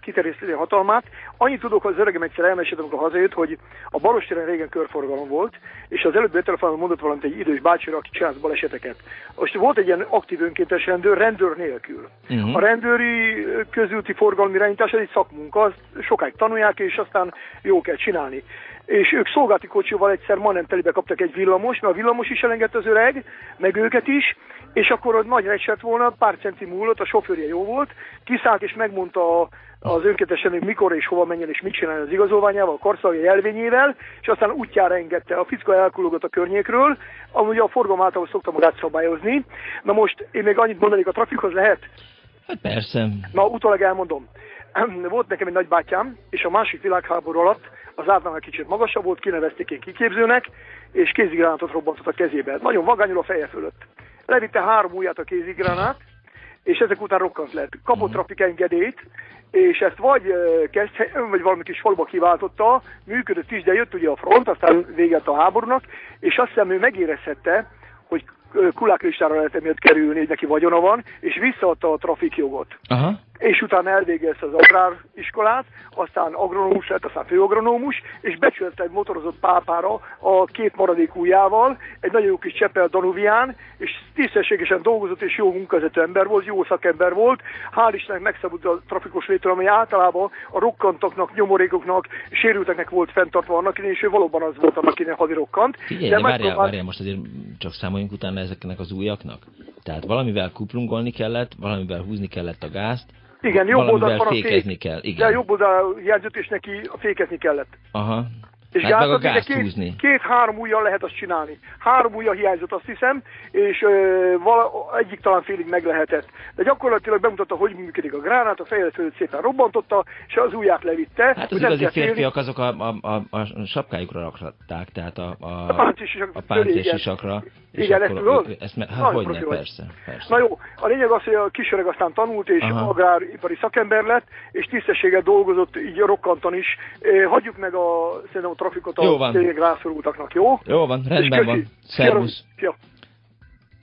kiterjeszteni a hatalmát. Annyit tudok, hogy az öregem egyszer elmesélt, amikor hazajött, hogy a Barostéren régen körforgalom volt, és az előbb telefonban mondott valamit egy idős bácsira, aki csinált baleseteket. Most volt egy ilyen aktív önkéntes rendőr, rendőr nélkül. Uh-huh. A rendőri közúti forgalmi irányítás egy szakmunka, azt sokáig tanulják, csinálják, és aztán jó kell csinálni. És ők szolgálati kocsival egyszer majdnem telibe kaptak egy villamos, mert a villamos is elengedte az öreg, meg őket is, és akkor ott nagy reset volna, pár centi múlott, a sofőrje jó volt, kiszállt és megmondta az önkéntesen, hogy mikor és hova menjen és mit csinálni az igazolványával, a karszalja jelvényével, és aztán útjára engedte. A fickó elkulogott a környékről, amúgy a forgalom által szokta magát szabályozni. Na most én még annyit mondanék, a trafikhoz lehet? Hát persze. Na, utólag elmondom. [clears throat] volt nekem egy nagybátyám, és a másik világháború alatt az átlagnál kicsit magasabb volt, kinevezték én kiképzőnek, és kézigránátot robbantott a kezébe. Nagyon vagányul a feje fölött. Levitte három ujját a kézigránát, és ezek után rokkant lett. Kapott mhm. trafik engedélyt, és ezt vagy ön vagy valami kis faluba kiváltotta, működött is, de jött ugye a front, aztán véget a háborúnak, és azt hiszem ő megérezhette, hogy kuláklistára lehet emiatt kerülni, hogy neki vagyona van, és visszaadta a trafikjogot. Aha és utána elvégezte az agráriskolát, aztán agronómus lett, aztán főagronómus, és becsülte egy motorozott pápára a két maradék ujjával, egy nagyon jó kis Csepel Danuvián, és tisztességesen dolgozott, és jó munkazető ember volt, jó szakember volt. Hál' Istennek megszabadult a trafikos létről, ami általában a rokkantoknak, nyomorékoknak, sérülteknek volt fenntartva annak és ő valóban az volt annak innen hadirokkant. Figyelj, de, várjál, próbál... várjál, most azért csak számoljunk utána ezeknek az újaknak. Tehát valamivel kuplungolni kellett, valamivel húzni kellett a gázt, igen, jobb a fékezni kell. Igen. De jobb oldal jelzőt, és neki fékezni kellett. Aha. És hát meg a gázt két. Két-három ujjal lehet azt csinálni. Három ujja hiányzott, azt hiszem, és ö, vala, egyik talán félig meg lehetett. De gyakorlatilag bemutatta, hogy működik a gránát, a fejet fölött szépen robbantotta, és az ujját levitte. Hát az igazi férfiak azok a, a, a, a sapkájukra rakták, tehát a, a, a páncélsisakra. Igen, ezt tudod? Ezt, hát hogy ne, persze, persze. Na jó, a lényeg az, hogy a kisöreg aztán tanult, és Aha. agráripari szakember lett, és tisztességet dolgozott, így rokkantan is. Hagyjuk meg a, szerintem a trafikot jó a tényleg rászorultaknak, jó? Jó van, rendben van. Szervusz. Szia.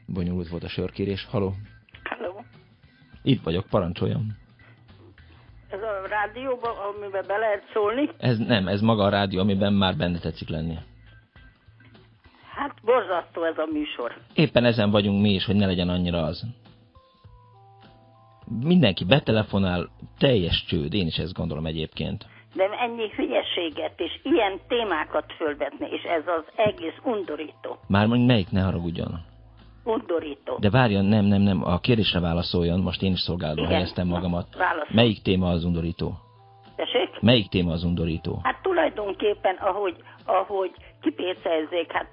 Bonyolult volt a sörkérés. Haló. Haló. Itt vagyok, parancsoljam. Ez a rádióban, amiben be lehet szólni? Ez nem, ez maga a rádió, amiben már benne tetszik lenni. Hát borzasztó ez a műsor. Éppen ezen vagyunk mi is, hogy ne legyen annyira az. Mindenki betelefonál, teljes csőd, én is ezt gondolom egyébként. De ennyi hülyeséget és ilyen témákat fölvetni, és ez az egész undorító. Már mondjuk melyik, ne haragudjon. Undorító. De várjon, nem, nem, nem, a kérdésre válaszoljon, most én is szolgáló helyeztem magamat. Válaszol. Melyik téma az undorító? Tessék? Melyik téma az undorító? Hát tulajdonképpen, ahogy, ahogy kipécezzék, hát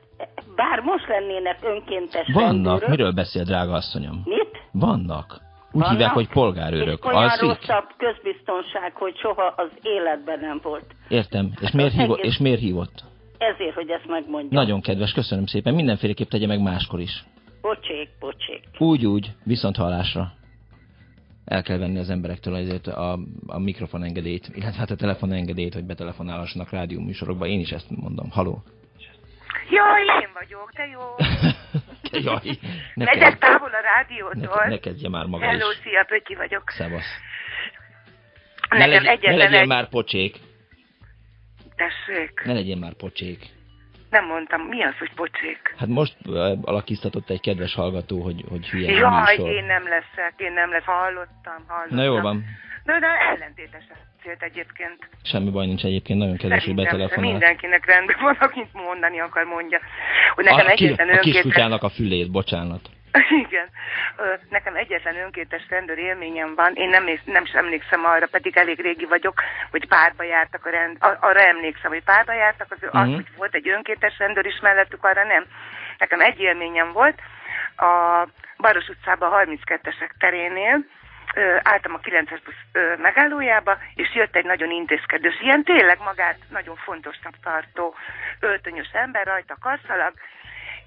bár most lennének önkéntes Vannak, rendőrök. miről beszél, drága asszonyom? Mit? Vannak. Úgy Vannak? hívják, hogy polgárőrök. És olyan Alszik? rosszabb közbiztonság, hogy soha az életben nem volt. Értem. És, hát miért, hívott, egész... és miért hívott? Ezért, hogy ezt megmondja. Nagyon kedves, köszönöm szépen. Mindenféleképp tegye meg máskor is. Bocsék, bocsék. Úgy, úgy. Viszont hallásra. El kell venni az emberektől azért a, a mikrofon engedélyt, illetve hát a telefon engedélyt, hogy betelefonálhassanak rádió műsorokba. Én is ezt mondom. Haló. Jaj, én vagyok, te jó. [laughs] Jaj, neked, Megyek távol a rádiótól. Ne, ne kezdje már maga Hello, is. szia, Pötyi vagyok. Szevasz. Ne, egyetlen ne legyen egy... már pocsék. Tessék. Ne legyen már pocsék. Nem mondtam, mi az, hogy pocsék? Hát most alakíztatott egy kedves hallgató, hogy, hogy hülye Jaj, én nem leszek, én nem lesz. Hallottam, hallottam. Na jó van. De, de ellentétesen beszélt egyébként. Semmi baj nincs egyébként, nagyon kedves, hogy betelefonál. Mindenkinek rendben van, akit mondani akar, mondja. Hogy nekem a, egyetlen a kiskutyának a fülét, bocsánat. [laughs] Igen. Nekem egyetlen önkéntes rendőr élményem van, én nem, nem is emlékszem arra, pedig elég régi vagyok, hogy párba jártak a rend, arra emlékszem, hogy párba jártak, az, uh-huh. az, hogy volt egy önkéntes rendőr is mellettük, arra nem. Nekem egy élményem volt, a Baros utcában a 32-esek terénél, álltam a 9-es busz megállójába, és jött egy nagyon intézkedős, ilyen tényleg magát nagyon fontosnak tartó öltönyös ember, rajta karszalag,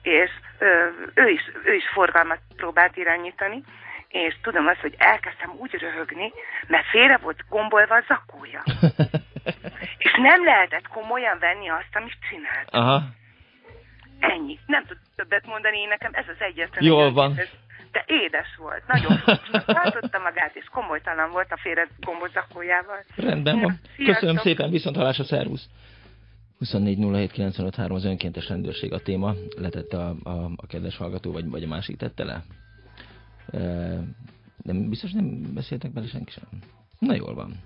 és ő, is, ő is forgalmat próbált irányítani, és tudom azt, hogy elkezdtem úgy röhögni, mert félre volt gombolva a zakója. [laughs] és nem lehetett komolyan venni azt, amit csinált. Aha. Ennyi. Nem tud többet mondani, én nekem ez az egyetlen. Jól van. Ez, de édes volt. Nagyon tartotta magát, és komolytalan volt a félre gombozakójával. Rendben van. Sziasztok. Köszönöm szépen, viszont hallásra, szervusz! 24 az önkéntes rendőrség a téma, letette a, a, a kedves hallgató, vagy, vagy a másik tette le. E, biztos nem beszéltek bele senki sem. Na jól van.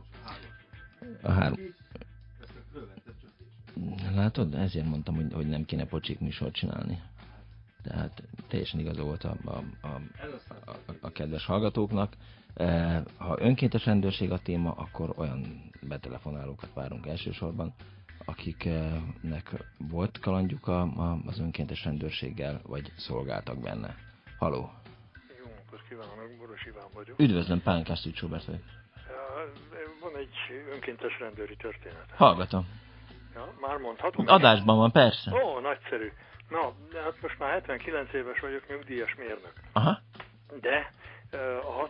A három. Látod, ezért mondtam, hogy, hogy nem kéne pocsik műsort csinálni. Tehát teljesen igaza volt a, a, a, a, a kedves hallgatóknak. E, ha önkéntes rendőrség a téma, akkor olyan betelefonálókat várunk elsősorban, akiknek volt kalandjuk a, a, az önkéntes rendőrséggel, vagy szolgáltak benne. Haló! Jó napot kívánok, Boros Iván vagyok. Üdvözlöm, Pálinkás Szűcs Robert vagyok. Van egy önkéntes rendőri történet. Hallgatom. Ja, már mondhatom? Adásban van, persze. Ó, nagyszerű. Na, hát most már 79 éves vagyok, nyugdíjas mérnök. Aha. De a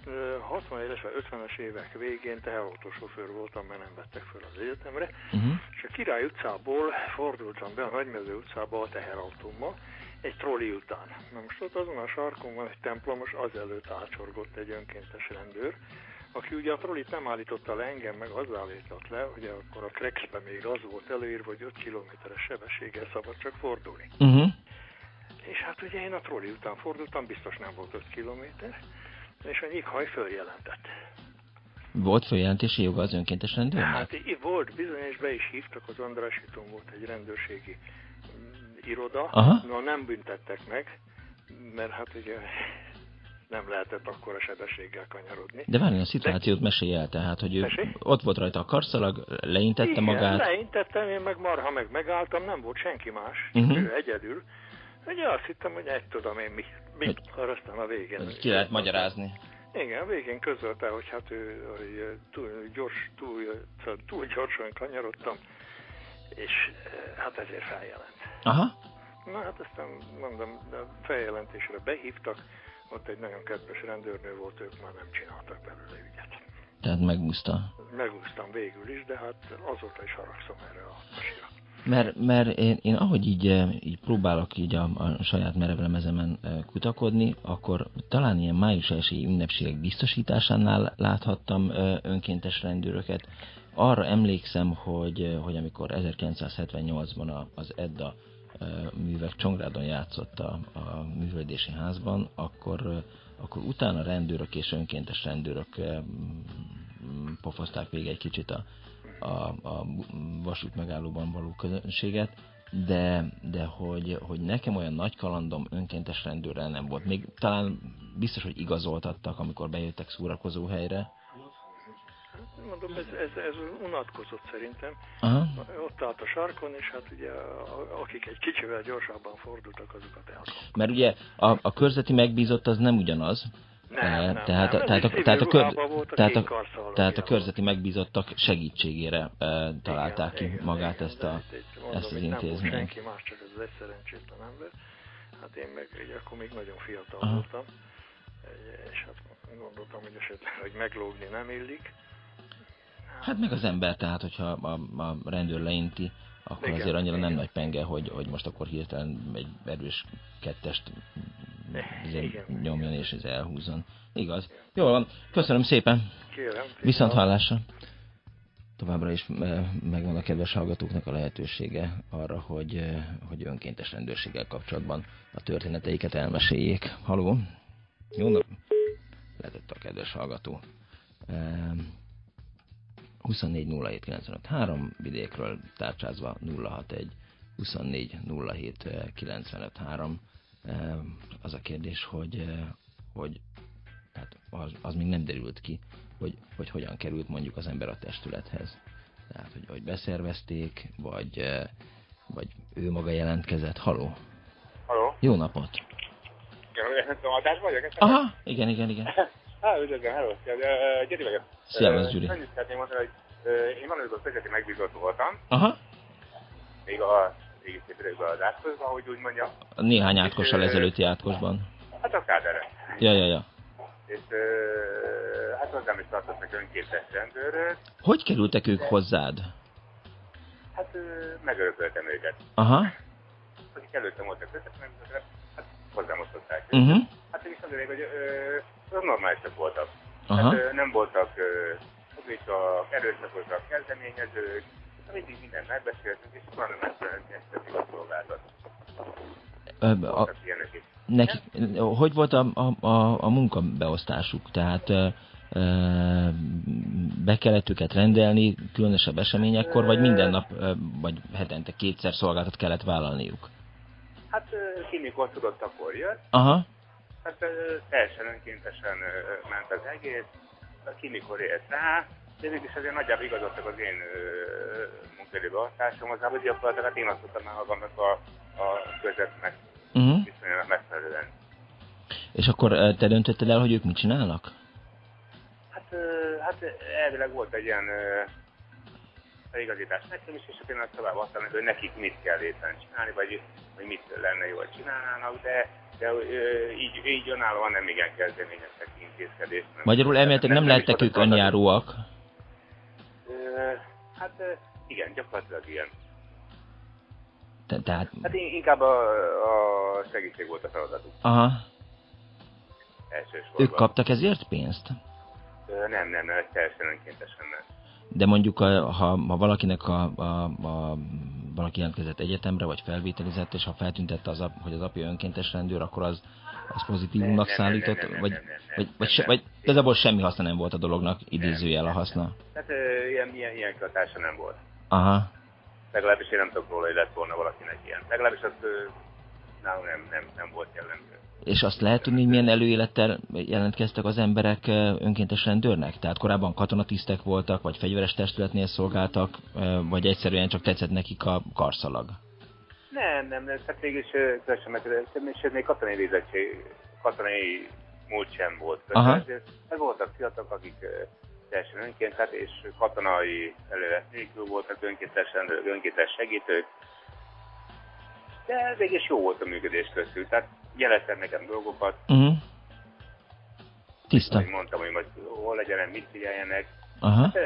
60-es vagy 50-es évek végén teherautósofőr voltam, mert nem vettek föl az egyetemre, uh-huh. és a Király utcából fordultam be a Nagymező utcába a teherautómmal, egy trolli után. Na most ott azon a sarkon van egy templom, most azelőtt átsorgott egy önkéntes rendőr, aki ugye a trollit nem állította le engem, meg az állított le, ugye akkor a Krexbe még az volt előírva, hogy 5 kilométeres sebességgel szabad csak fordulni. Uh-huh. És hát ugye én a trolli után fordultam, biztos nem volt 5 kilométer, és a nyikhaj följelentett. Volt följelentési joga az önkéntes rendőrnek? Hát volt, bizony, és be is hívtak, az Andrásiton volt egy rendőrségi mm, iroda, Aha. no nem büntettek meg, mert hát ugye nem lehetett akkor a sebességgel kanyarodni. De várj, a szituációt De... mesélj el, tehát, hogy ő ott volt rajta a karszalag, leintette Igen, magát. leintettem, én meg marha meg megálltam, nem volt senki más, uh-huh. ő egyedül. Ugye azt hittem, hogy egy tudom én mi, mi hogy, aztán a végén. Ki lehet magyarázni. Igen, a végén közölte, hogy hát ő, hogy túl, gyors, túl, túl gyorsan kanyarodtam, és hát ezért feljelent. Aha. Na hát aztán mondom, de feljelentésre behívtak, ott egy nagyon kedves rendőrnő volt, ők már nem csináltak belőle ügyet. Tehát megúszta? Megúsztam végül is, de hát azóta is haragszom erre a mesére. Mert, mert én, én ahogy így, így próbálok így a, a saját merevlemezemen kutakodni, akkor talán ilyen május első ünnepségek biztosításánál láthattam önkéntes rendőröket. Arra emlékszem, hogy, hogy amikor 1978-ban az EDDA művek Csongrádon játszott a, a művelődési házban, akkor, akkor utána rendőrök és önkéntes rendőrök pofozták végig egy kicsit a, a, a vasút megállóban való közönséget, de, de hogy, hogy nekem olyan nagy kalandom önkéntes rendőrrel nem volt. Még talán biztos, hogy igazoltattak, amikor bejöttek szórakozó helyre, mondom, ez, ez, ez unatkozott szerintem. Aha. Ott állt a sarkon, és hát ugye akik egy kicsivel gyorsabban fordultak, azokat elkaptak. Mert ugye a, a körzeti megbízott az nem ugyanaz. Nem, nem, nem, tehát, nem, tehát, a, tehát, a, kör, tehát, a, tehát a körzeti megbízottak segítségére e, találták igen, ki igen, magát igen, ezt, a, mondom, ezt az intézményt. Nem senki más, csak ez egy szerencsétlen ember. Hát én meg ugye, akkor még nagyon fiatal Aha. voltam, és hát gondoltam, hogy esetleg, hogy meglógni nem illik. Hát meg az ember, tehát hogyha a, a rendőr leinti, akkor igen, azért annyira igen. nem nagy penge, hogy, hogy most akkor hirtelen egy erős kettest nyomjon és ez elhúzzon. Igaz. Jól van. Köszönöm szépen. Kérem. Viszont hallásra. Továbbra is megvan a kedves hallgatóknak a lehetősége arra, hogy, hogy önkéntes rendőrséggel kapcsolatban a történeteiket elmeséljék. Haló? Jó nap! Letett a kedves hallgató. 24 vidékről tárcsázva 061 24 Az a kérdés, hogy, hogy hát az, az még nem derült ki, hogy, hogy hogyan került mondjuk az ember a testülethez. Tehát, hogy, hogy beszervezték, vagy, vagy ő maga jelentkezett. Haló? Haló? Jó napot! Igen, nem tudom, adás vagyok? Aha, igen, igen, igen. [laughs] Há, üdvözlöm, hello, Gyeri vagyok. Szia, Gyuri. Annyit szeretném mondani, hogy én valamikor közötti megbízott voltam. Aha. Még a régi időkben az átkosban, ahogy úgy mondja. Néhány átkossal ezelőtti átkosban. Hát a kádere. Ja, ja, ja. És hát hozzám is tartottak önképes rendőrök. Hogy kerültek ők hozzád? Hát megörököltem őket. Aha. Akik előttem voltak közöttem, hát hozzám osztották. Uh-huh. Hát is az a hogy az normálisak voltak. Aha. Hát, nem voltak a erőszakosak kezdeményezők, mindig mindent megbeszéltünk, és van megfelelően ezt a szolgáltat. Neki, hogy volt a, a, a, a munkabeosztásuk? Tehát e, e, be kellett őket rendelni különösebb eseményekkor, vagy minden nap, vagy hetente kétszer szolgáltat kellett vállalniuk? Hát ki mikor tudott, akkor jött. Aha. Hát teljesen önkéntesen ment az egész, ki mikor ért rá, de mégis azért nagyjából igazodtak az én munkaidő beosztásomhoz, hogy gyakorlatilag hát én azt tudtam magamnak a, a közvetnek uh-huh. viszonylag megfelelően. És akkor te döntötted el, hogy ők mit csinálnak? Hát, hát elvileg volt egy ilyen feligazítás nekem is, és én azt tovább azt hogy nekik mit kell éppen csinálni, vagy, vagy mit lenne jól csinálnának, de, de így, így önállóan nem igen kezdeményeztek intézkedést. Magyarul elméletileg nem lehettek ők önjáróak? Hát igen, gyakorlatilag ilyen. Te, tehát... Hát inkább a, a segítség volt a feladatuk. Aha. Elsősorban. Ők kaptak ezért pénzt? Nem, nem, nem, teljesen önkéntesen nem. De mondjuk, ha, ha valakinek a, a, a valaki jelentkezett egyetemre, vagy felvételizett, és ha feltüntette, az, hogy az apja önkéntes rendőr, akkor az, az pozitívumnak szállított, vagy, vagy, igazából semmi haszna nem volt a dolognak, idézőjel a haszna. Tehát ö, ilyen, ilyen, ilyen hatása nem volt. Aha. Legalábbis én nem tudok róla, hogy lett volna valakinek ilyen. Legalábbis az nálunk nem, nem, nem volt jellemző. És azt lehet tudni, hogy milyen előélettel jelentkeztek az emberek önkéntes rendőrnek? Tehát korábban katonatisztek voltak, vagy fegyveres testületnél szolgáltak, vagy egyszerűen csak tetszett nekik a karszalag? Nem, nem, nem, tehát mégis különösen, mert még katonai végzettség, katonai múlt sem volt. Ez voltak fiatalok, akik teljesen önkéntes és katonai előre nélkül voltak önkéntes, önkéntes segítők, de mégis jó volt a működés közül, tehát jeleztem nekem dolgokat. Uh-huh. Tiszta. Hogy mondtam, hogy majd hol legyenek, mit figyeljenek. Aha. Hát,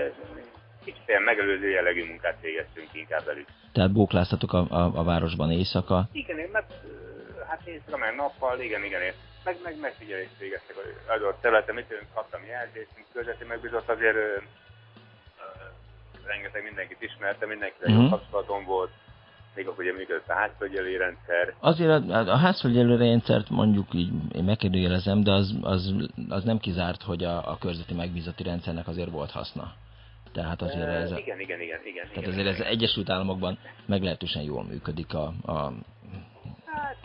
kicsit ilyen megelőző jellegű munkát végeztünk inkább velük. Tehát bókláztatok a, a, a városban éjszaka? Igen, én meg, hát éjszaka, meg nappal, igen, igen, én. Meg, meg megfigyelést végeztek az adott területen, mit én kaptam jelzést, mint közötti megbízott, azért ö, ö, rengeteg mindenkit ismerte, mindenkivel uh-huh. jó kapcsolatom volt még akkor ugye működött a házfölgyelő rendszer. Azért a, a házfölgyelő rendszert mondjuk így én megkérdőjelezem, de az, az, az nem kizárt, hogy a, a körzeti megbízati rendszernek azért volt haszna. Tehát azért ez... Igen, igen, igen, igen. Tehát azért ez Egyesült Államokban meglehetősen jól működik a... a...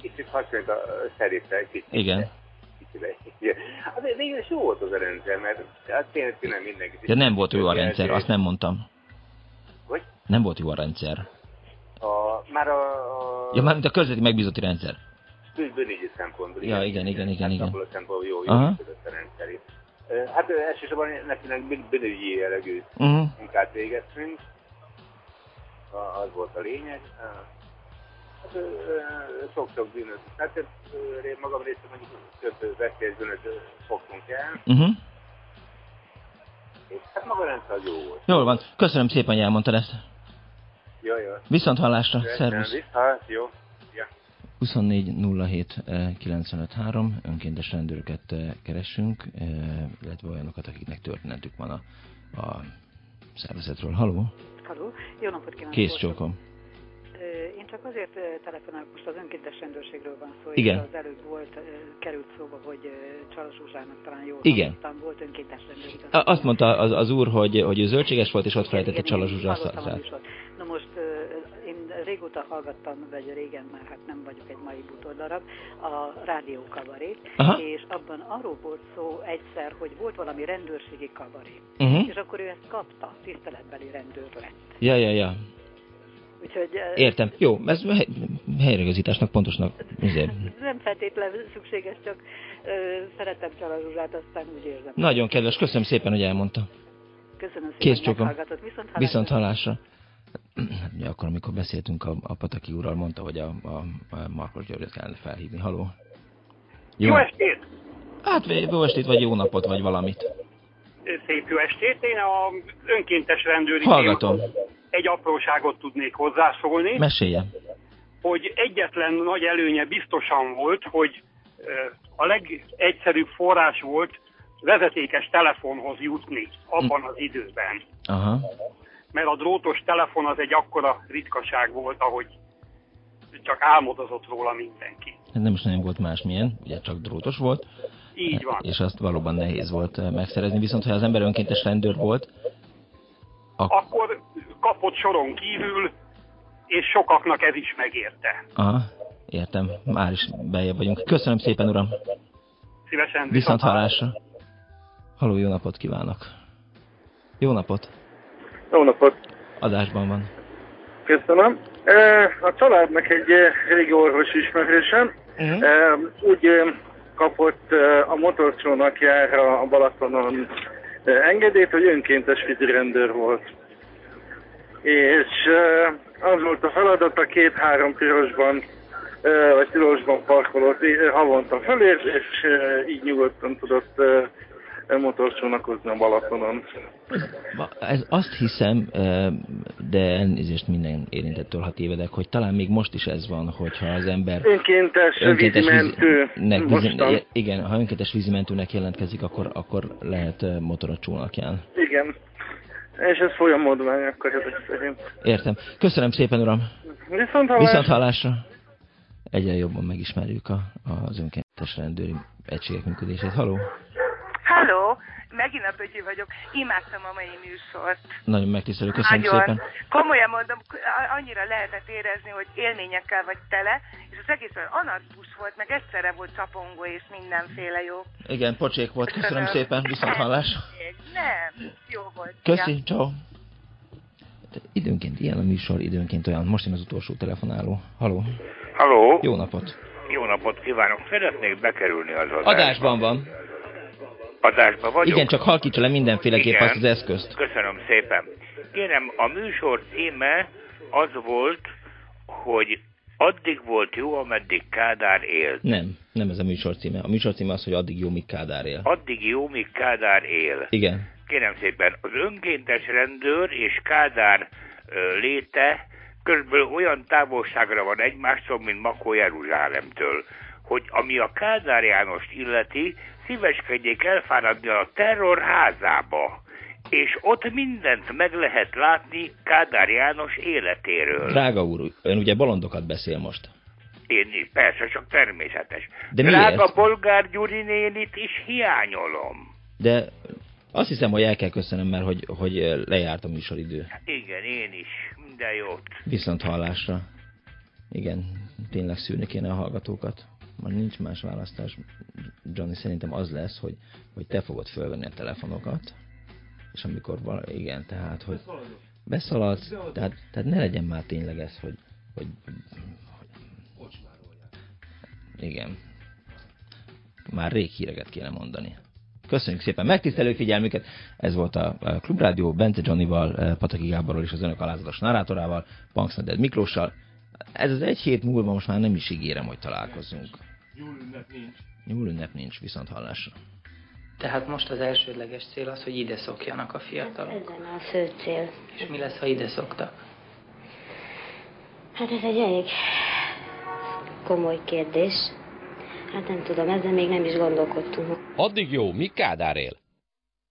Hát kicsit hasonlít a szerétre, kicsit. Igen. Azért végül is jó volt az a rendszer, mert hát tényleg mindenki... De nem volt jó a rendszer, azt nem mondtam. Hogy? Nem volt jó a rendszer. A, már a... a... Ja, már mint a közveti megbízotti rendszer. Bűnügyi szempontból. Ja, igen, igen, igen. igen. Abból a szempontból jó, jó működött a rendszer. Hát elsősorban nekünk bűnügyi jellegű uh-huh. munkát végeztünk. Az volt a lényeg. Hát sok-sok bűnöt. Hát én magam részben mondjuk több veszélyes bűnöt fogtunk el. Uh-huh. És hát maga rendszer jó volt. Jól van. Köszönöm szépen, hogy elmondtad ezt. Jó, jó. Viszont hallásra, szervusz. Vissza, jó. Ja. 24 07 953 önkéntes rendőröket eh, keresünk, eh, illetve olyanokat, akiknek történetük van a, a szervezetről. Haló? Haló, jó napot kívánok! Kész csókom. Azért telefonálok, most az önkéntes rendőrségről van szó, Igen. az előbb volt, került szóba, hogy Csalas Zsuzsának talán jó Igen. Aztán volt önkéntes rendőrség. Azt mondta az, az úr, hogy, hogy ő zöldséges volt, és ott felejtette Csalas Zsuzsa Na most én régóta hallgattam, vagy régen már, hát nem vagyok egy mai butordarab, a rádió kabarét, és abban arról volt szó egyszer, hogy volt valami rendőrségi kabaré, uh-huh. és akkor ő ezt kapta, tiszteletbeli rendőr lett. Ja, ja, ja. Úgyhogy, Értem. Jó, ez helyreigazításnak pontosnak azért. [laughs] Nem feltétlenül szükséges, csak ö, szeretem Csalazsuzsát, aztán úgy érzem. Nagyon kedves, köszönöm szépen, hogy elmondta. Köszönöm szépen, Kész csokom. Viszont hallásra. Viszont hallásra. [clears throat] Ja, akkor, amikor beszéltünk, a, a Pataki úrral mondta, hogy a, a, a Markos Györgyöt kellene felhívni. Haló? Jó, jó estét! Hát jó estét, vagy jó napot, vagy valamit. Szép jó estét. Én a önkéntes rendőri Hallgatom. Egy apróságot tudnék hozzászólni. Mesélje. Hogy egyetlen nagy előnye biztosan volt, hogy a legegyszerűbb forrás volt vezetékes telefonhoz jutni abban az időben. Aha. Mert a drótos telefon az egy akkora ritkaság volt, ahogy csak álmodozott róla mindenki. Nem is nagyon volt másmilyen, ugye csak drótos volt. Így van. És azt valóban nehéz volt megszerezni, viszont ha az ember önkéntes rendőr volt, ak akkor kapott soron kívül, és sokaknak ez is megérte. Aha, értem. Már is bejebb vagyunk. Köszönöm szépen, uram. Szívesen. Viszont hallásra. Haló, jó napot kívánok. Jó napot. Jó napot. Adásban van. Köszönöm. A családnak egy régi orvos ismerősem. Uh-huh. Úgy kapott a motorcsónakjára a Balatonon engedélyt, hogy önkéntes rendőr volt. és az volt a feladat, a két-három pirosban vagy pirosban parkolót havonta fölért, és így nyugodtan tudott motorcsónakozni a Balatonon. Ez azt hiszem, de elnézést minden érintettől, ha tévedek, hogy talán még most is ez van, hogyha az ember... Önkéntes, önkéntes vízimentő. Vízi, igen, ha önkéntes vízimentőnek jelentkezik, akkor, akkor lehet motorot csónakján. Igen. És ez folyamodvány akkor ezek szerint. Értem. Köszönöm szépen, uram. Viszont hallásra. Viszont hallásra. Egyre jobban megismerjük a, az önkéntes rendőri egységek működését. Haló! Halló, megint a Pögyi vagyok. Imádtam a mai műsort. Nagyon megtisztelő, köszönöm Nagyon. szépen. Komolyan mondom, annyira lehetett érezni, hogy élményekkel vagy tele, és az egész olyan anarchus volt, meg egyszerre volt csapongó és mindenféle jó. Igen, pocsék volt, köszönöm, köszönöm szépen, viszont hallás. Nem, jó volt. Köszi, ja. ciao. Időnként ilyen a műsor, időnként olyan. Most én az utolsó telefonáló. Haló. Haló. Jó napot. Jó napot kívánok. Szeretnék bekerülni az adásba. Adásban van adásban vagyok. Igen, csak halkítsa le mindenféleképp azt az eszközt. Köszönöm szépen. Kérem, a műsor címe az volt, hogy addig volt jó, ameddig Kádár élt. Nem, nem ez a műsor címe. A műsor címe az, hogy addig jó, míg Kádár él. Addig jó, míg Kádár él. Igen. Kérem szépen, az önkéntes rendőr és Kádár léte körülbelül olyan távolságra van egymástól, mint Makó Jeruzsálemtől, hogy ami a Kádár Jánost illeti, szíveskedjék elfáradni a terror házába, és ott mindent meg lehet látni Kádár János életéről. Drága úr, ön ugye bolondokat beszél most. Én persze, csak természetes. De Drága miért? Bolgár Gyuri nénit is hiányolom. De azt hiszem, hogy el kell köszönöm, mert hogy, hogy lejárt a műsoridő. Igen, én is. Minden jót. Viszont hallásra. Igen, tényleg szűrni kéne a hallgatókat. Már nincs más választás. Johnny, szerintem az lesz, hogy, hogy te fogod fölvenni a telefonokat, és amikor val igen, tehát, hogy beszaladsz, tehát, tehát ne legyen már tényleg ez, hogy, hogy, hogy igen. Már rég híreget kéne mondani. Köszönjük szépen megtisztelő figyelmüket. Ez volt a Klubrádió Bence Johnnyval, Pataki Gáborral és az önök alázatos narrátorával, Punksneded Miklóssal. Ez az egy hét múlva most már nem is ígérem, hogy találkozunk. Nyúlünnep nincs. Nyúlünnep nincs, viszont hallásra. Tehát most az elsődleges cél az, hogy ide szokjanak a fiatalok. Ez lenne a fő cél. És mi lesz, ha ide szoktak? Hát ez egy elég komoly kérdés. Hát nem tudom, ezzel még nem is gondolkodtunk. Addig jó, mi Kádár él?